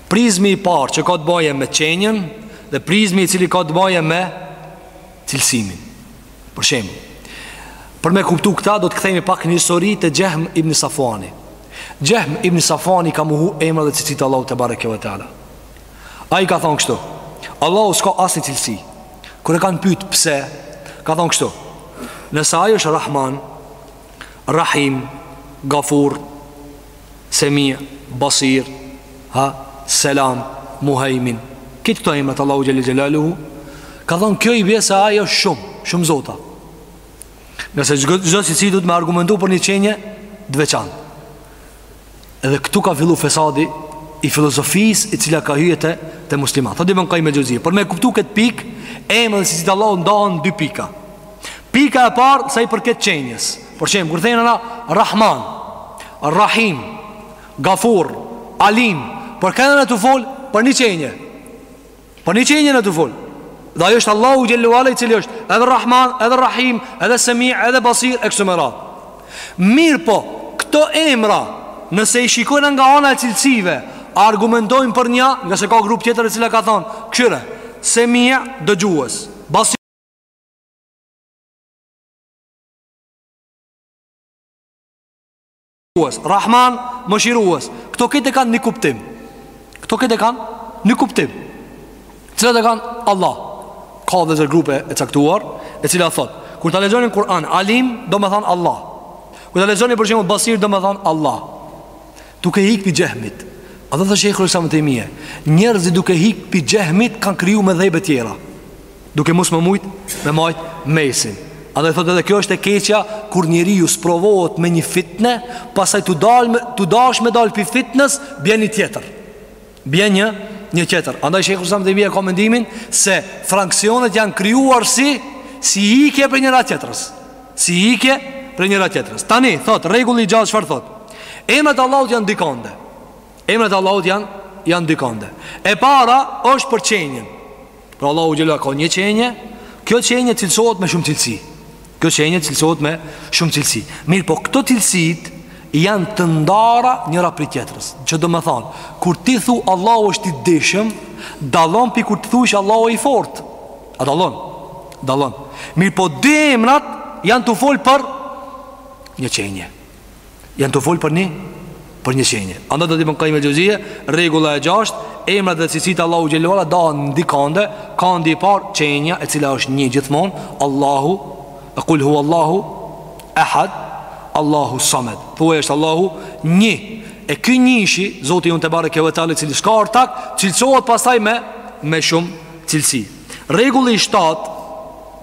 Prizmi i parë që ka të bëjë me qenien dhe prizmi i cili ka të bëjë me cilësimin. Për shembull, për me kuptu këtë do të kthehemi pak në histori te Xhehm ibn Safvani. Xhehm ibn Safvani i ka mohu emrat dhe cilësitë e Allahut tebareke ve teala. Ai ka thonë kështu: Allahu s'ka asnjë cilësi. Kur e kanë pyet pse, ka thonë kështu: Nëse ai është Rahman, Rahim, Gafur, Semi, Basir, ha, Selam, Muhejmin. Krejt këto emra t'Allahut xhel-le xhelaluhu, ka thonë kjo i bje se ai osht shumë, shumë zota. Ngase çdo cilësi duhet me argumentu për një qenje të veçantë. Edhe këtu ka fillu fesadi i filozofisë e cila ka hy edhe te muslimanët. Thotë Ibn Kajim el-Xhevzije. Për me kuptu këtë pikë, emrat dhe cilësitë e Allahut ndahen dy pika. Pika e parë sa i përket qenjes. Për shembull, kur themi na Rahman, Rahim, Gafur, Alim, për kën jena tu fol? Për një qenje. Për një qenje jena tu fol. Dhe ai është Allahu xhel-le ve ala i cili është edhe Rahman, edhe Rahim, edhe Semi, edhe Basir e kështu me radhë. Mirëpo, këto emra, nëse i shikojmë nga ana e cilësive, a argumentojnë për një? Ngase ka grup tjetër e cila ka thonë, këqyre, Semi, dëgjues, Basir, Rahman mëshirues Këto krejt e kanë një kuptim Këto krejt e kanë një kuptim Cilat e kanë Allah Ka dhe zërë grupe e caktuar E cila thot Kur ta lexoni në Kur'an Alim domethanë Allah Kur ta lexoni për shembull Basir domethanë Allah Duke hik prej Xhehmit Andaj thotë Shejhul Islam Ibn Tejmije Njerëzit duke hik prej Xhehmit Kanë kriju medhhebe tjera Duke mos me mujt me majt mesin. Andaj thotë edhe kjo është e keqja kur njeriu sprovohet me një fitne, pastaj tu dashtë me dalë prej fitnes, bje në një tjetër. Bje në një, një tjetër. Andaj Shejhul Islam Ibn Tejmije ka mendimin se fraksionet janë krijuar si, si ikje prej njëra-tjetrës. Si ikje prej njëra-tjetrës. Tani, thotë, rregulli i 6 çfarë thotë? Emrat e Allahut janë dy kande. Emrat e Allahut janë, janë dy kande. E para është për qenjen. Pra Allahu Xhela ka një qenje Kjo qenje cilësohet me shumë cilësi Kjo qenje cilësohet me shumë cilësi Mirëpo këto cilësitë janë të ndara njëra prej tjetrës Që domethanë Kur ti thu Allahu është i dishëm Dallon pi kur ti thu është Allahu i fort A dallon Dallon Mirëpo dy emrat janë tu fol për Një qenje Janë tu fol për një Për një qenje Anda thotë Ibn Kajm el Xhevzije Rregulla e gjashtë Emrat dhe cilsitë Allahu xhel-le dahen në dy kande Kandi i parë qenja E cila është një gjithmonë Allahu E kul huvallahu Ehad Allahu samed Thuaj është Allahu një E ky njëshi Zoti jonë tebareke ve teala i Cili s'ka ortak Cilësohet pastaj me Me shumë cilësi Rregulli i shtatë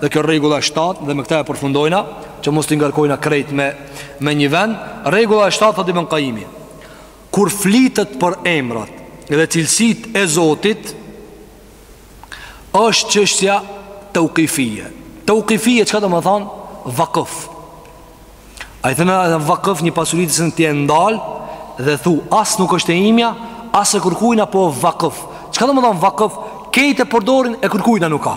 Dhe kjo rregulla e shtatë dhe me këtë e përfundojna, që mos t'i ngarkojna krejt me me një vend, rregulla e shtatë thotë Ibn Qayimi. Kur folet për emrat dhe cilësitë e Zotit, është çështja tauqifie. Tauqifie çka domethanë? Vakëf. A i thena edhe vakëf një pasuri që ti e ndal dhe thu as nuk është e imja, as e kërkujna po vakëf. Çka domethanë vakëf? Krejt e përdorin e kërkujna nuk ka.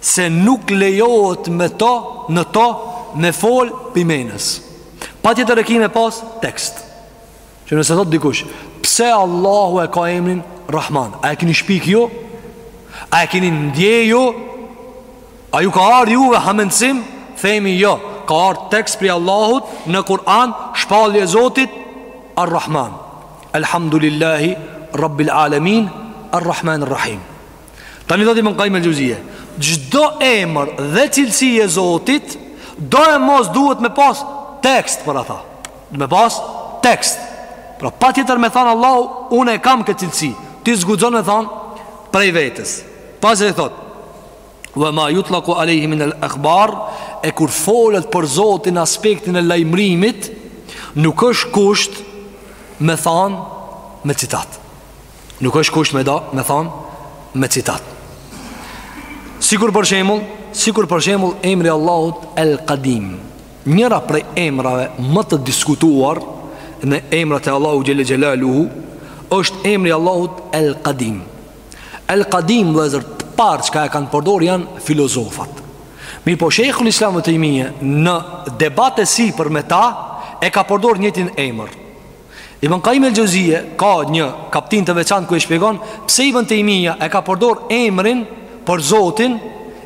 se nuk lejohet me to në to me fol pi menës patjetër e kim me pas tekst që nëse thotë dikush pse Allahu e ka emrin Rahman a e kini shpik ju a e kini ndje ju a ju ka ardhë juve hamendësim themi jo ka ardhë tekst pri Allahut në Kur'an shpallje e Zotit Ar-Rahman Elhamdulillahi Rabbil Alamin Ar-Rahman Ar-Rahim Tani thotë Ibn Kajm el Xhevzije Çdo emër dhe cilësi e Zotit Doemos duhet me pas tekst për ata Me pas tekst Pra patjetër me thanë Allah Unë e kam këtë cilësi Ti s'guxon me thanë prej vetes Pastaj thotë Vë ma jutlaku alejhi minel ahbar E kur folet për Zotin aspektin e lajmërimit Nuk është kusht me thanë me citat Nuk është kusht me da, me than, me citat. Sikur për shembull, sikur për shembull emri i Allahut El Qadim. Njëra prej emrave më të diskutuar në emrat e Allahut Xhel-le Xhelaluhu është emri i Allahut El Qadim. El Qadim vllezër të parë çka e kanë përdor janë filozofat. Mirëpo Shejhul Islam Ibn Tejmije në debate si për me ta e ka përdor njëjtin emër. Ibn Qayyim el-Xheuzije ka një kaptin të veçantë ku e shpjegon pse Ibn Taymija e ka përdor emrin për Zotin,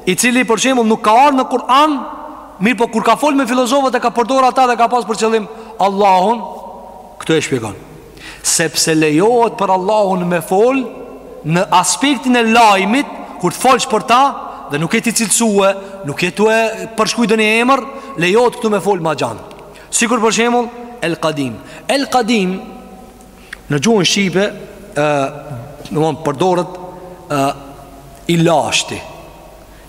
i cili për shembull nuk ka ardh në Kur'an, mirëpo kur ka fol me filozofat e ka përdor ata dhe ka pas për qëllim Allahun, këtu e shpjegon. Sepse lejohet për Allahun me fol në aspektin e lajmit kur të folsh për ta dhe nuk je tu e cilësu, nuk je tu e përshkru me ndonjë emër, lejohet këtu me fol ma gjanë. Sikur për shembull El Qadim. El Qadim në gjuhën shqipe ë do të thonë përdoret ë i lashti,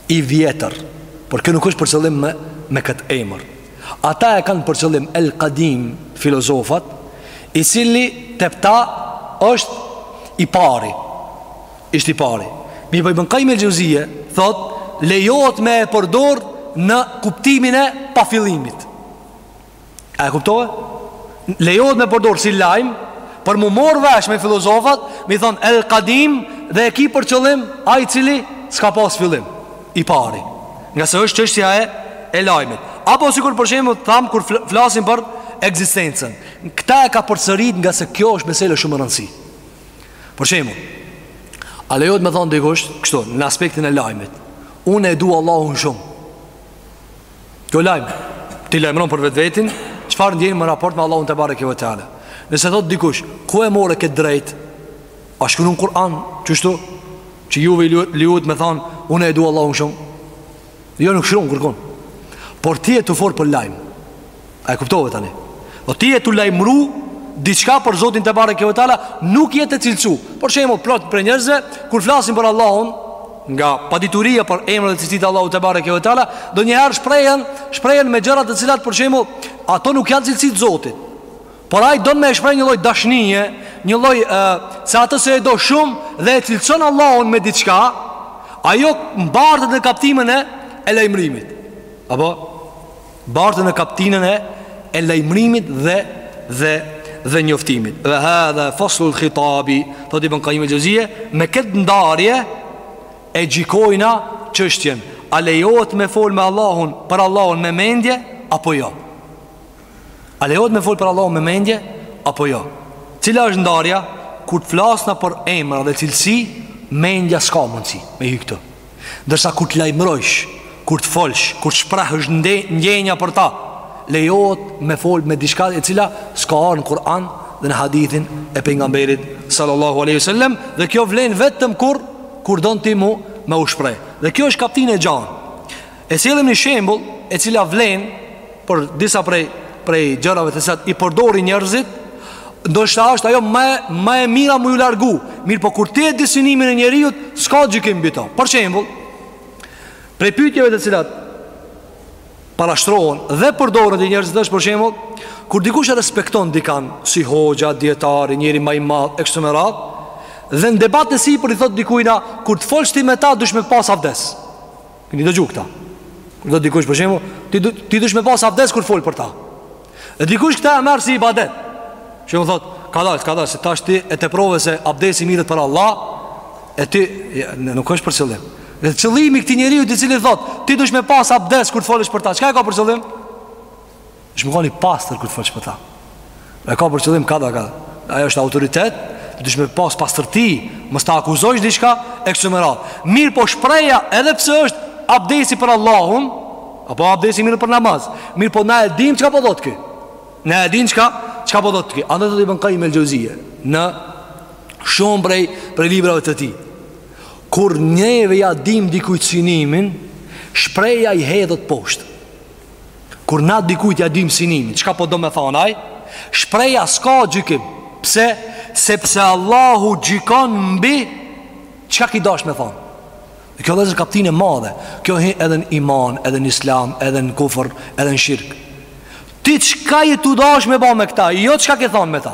i vjetër, por kjo nuk është për qëllim me me këtë emër. Ata e kanë për qëllim El Qadim filozofat, i cili te ta është i pari. Është i pari Mirëpo Ibn Qayyim el-Xheuzije Thot Lejohet me e përdor Në kuptimin e pafillimit A e kuptove? Lejohet me përdor si lajm Për m'u marr vesh me filozofat Me i thon el kadim Dhe e ki për qëllim Ai i cili S'ka pas fillim I pari Ngase është çështja e E lajmit Apo sikur për shembull Thamë kur flasim për Ekzistencën Këta e ka përsërit Ngase kjo është mesele shumë me rëndësi Për shembull, a lejohet me thonë dikush, kështu, në aspektin e lajmit, unë e du Allahun shumë. Kjo lajm, ti lajmëron për vetveten, çfarë ndjen në raport me Allahun tebareke ve teala. Nëse thotë dikush, ku e more këtë drejt, a shkrun në Kur'an, kështu, që ju e lejut me thonë, unë e du Allahun shumë. Jo nuk shkruan kërkun. Por ti je tu fol për lajm. A e kuptove tani? Po ti je tu lajmëru diçka për Zotin tebareke ve teala, nuk je tu e cilësu. Për shembull, plot prej njerëzve kur flasin për Allahun, nga padituria për emrat e cilësitë e Allahut tebareke ve teala, donjëherë shprehen, shprehen me gjëra të cilat për shembull ato nuk janë cilësi të Zotit. Por ai don me e shpreh një lloj dashnie, një lloj ë se atë se e do shumë dhe e cilëson Allahun me diçka, ajo mbartet në kaptinën e e lajmërimit. Apo mbartet në kaptinën e e lajmërimit dhe dhe dhe njoftimit. Ve hadha faslul khitabi, thotë Ibn Qayyim el-Xheuzije me këtë ndarje e gjikojna çështjen. A lejohet me fol me Allahun, për Allahun me mendje apo jo? A lejohet me fol për Allahun me mendje apo jo? Cila është ndarja kur të flasna për emra dhe cilësi, mendja s'ka mundësi me hy këtu. Ndërsa kur të lajmërojsh, kur të folsh, kur të shprehësh ndjenja për ta, lejohet me fol me diçka e cila s'ka ardhur në Kur'an dhe në hadithin e pejgamberit sallallahu alaihi wasallam dhe kjo vlen vetëm kur kur don ti mu me u shpreh. Dhe kjo është kaptinë e gjan. E sjellim një shembull e cila vlen për disa prej prej gjërave të cilat i përdorin njerëzit, ndoshta është ajo ma e mira me ju largu. Mirëpo kur ti e di synimin e njeriut, s'ka gjykim mbi to. Për shembull, prej pyetjeve të cilat parashtrohen dhe përdoren te njerëzit është për shembull, kur dikush e respekton dikan, si hoxha, dijetar, njeri ma i madh e kështu me radhë, dhe në debat e sipër i thot dikujna, kur të folsh ti me ta, dush me pas abdes. Keni dëgju këta Kur thotë dikush për shembull Ti, ti dush me pas abdes kur fol për ta E dikush këta e merr si ibadet Që më thot Ka dalë, ka dalë Se tash ti e teprove se abdesi mirret për Allah E ti ne, Nuk është për qëllim Dhe qëllimi i këtij njeriut i cili thot Ti dush me pas abdes kur të folësh për ta Çka e ka për qëllim? Dush me kanë i pastër kur të folsh për ta. E ka për qëllim kada kada. Ai është autoritet, dush me pas pastërti, mos ta akuzojsh diçka e kështu me radhë. Mirëpo shprehja edhe pse është abdesi për Allahun, apo abdesi mirret për namaz. Mirëpo na e dim çka po thotë ki. Na e dim çka çka po thotë ki. Andaj thotë Ibn Kajim el-Xhevzije në shumë prej librave të tij. Kur neve ja dim dikujt synimin, shprehja i hedhet poshtë. Kur na dikujt ja dim synimin, çka po do me thonë ai? Shprehja s'ka gjykim. Pse? Sepse Allahu gjykon mbi çka ki dash me thonë. Dhe kjo vllezër kaptinë e madhe Kjo hi edhe në iman, edhe në islam, edhe në kufër, edhe në shirk Ti çka je tu dash me ba me këta, jo çka ke thonë me ta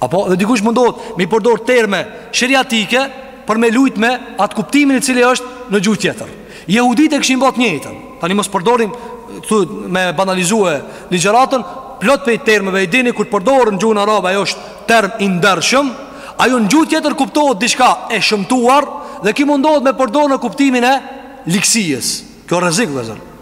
Apo dhe dikush mundohet me i përdor terme sheriatike për me lujt me atë kuptimin i cili është në gjuhë tjetër. Jehudit e kishin bo t'njëjtën. Tani mos përdorim këtu me banalizue ligjëratën, plot prej termeve i dini kur përdoren në gjuhën arabe, ajo është term i ndershëm, ajo në gjuhë tjetër kuptohet diçka e shëmtuar dhe ki mundohet me përdor në kuptimin e ligësisë. Kjo rrezik vllezër.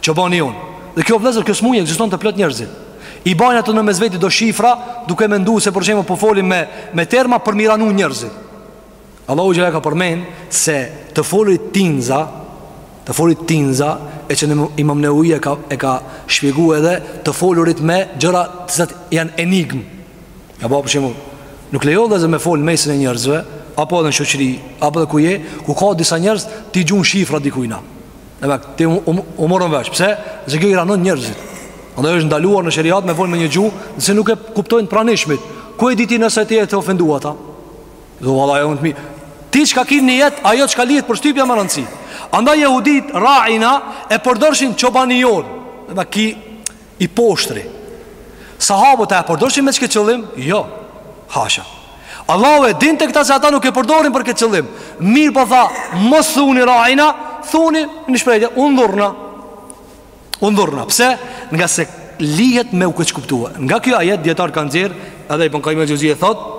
Çobani jonë Dhe kjo vllezër kjo smundje ekziston te plot njerëzit I bajnë ato në mes veti do shifra Duke mendu se për shembull po folim me, me terma për me i ranu njerëzit Allahu Xhele e ka përmend se të folurit tinza Të folurit tinza E qe imam Neveviu e ka, e ka shpjegu edhe Të folurit me gjëra të cilat janë enigmë Ja ba për shembull Nuk lejohet vllezër me fol në mesin e njerëzve Apo edhe në shoqëri Apo edhe ku je Ku ka disa njerëz Ti gjun shifra dikujna E me ti u, u, u morën vesh Pse? Se kjo i ranon njerëzit Andaj është ndaluar në sheriat me folë me një gjuhë Nëse nuk e kuptojnë t'pranishmit Ku e di ti nëse ti je tu e ofendu ata? Dhe valla e unë të mi Ti çka ki nijet, e jo çka lihet përshtypja me rëndësi Andaj jehudit, raina, e përdorshin çobani jonë Në me, ki, i poshtri. Sahabët e përdorëshin me qët qëllim? Jo. Hasha. Allahu e dinte këta se ata nuk e përdorin për këtë qëllim. Mirë po tha, mos thuni rajna, thuni një shprehje undhurna. Undhurna. Pse? Nga se lihet me u keqkuptu. Nga ky ajet dietar kanë nxjerr, edhe Ibn Qayyim al-Juzijje thotë,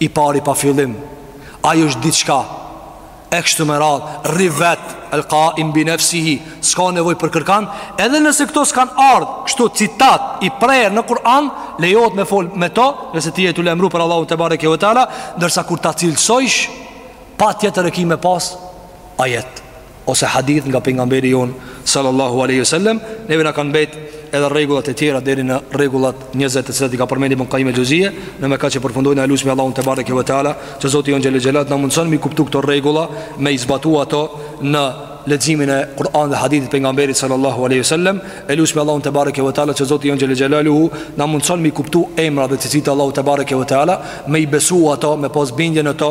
i pari pa fillim ai është diçka e kështu me radhë rri vet el kaim bi nefsihi s'ka nevojë për kërkan edhe nëse këto s'kan ardh kështu citat i prerë në Kur'an lejohet me fol me to nëse ti je tu lajmëru për Allahun tebareke ve teala ndërsa kur ta cilësojsh patjetër e ki me pas ajet ose hadith nga pejgamberi jon sallallahu alaihi wasallam neve na kanë mbet edhe rregullat e tjera deri në rregullat 20 të cilat i ka përmendur Ibn Qayyim al-Juzijje ne me kaq e përfundojna e lusmi Allahun tebareke ve teala që Zoti jon xhele xhelaluhu na mundson mi kuptu këto rregulla me i zbatu ato në leximin e Kur'an dhe hadithit pejgamberit sallallahu alaihi wasallam e lusmi Allahun tebareke ve teala që Zoti jon xhele xhelaluhu na mundson mi kuptu emrat dhe cilësitë Allahut tebareke ve teala me i besu ato me pas bindjen në to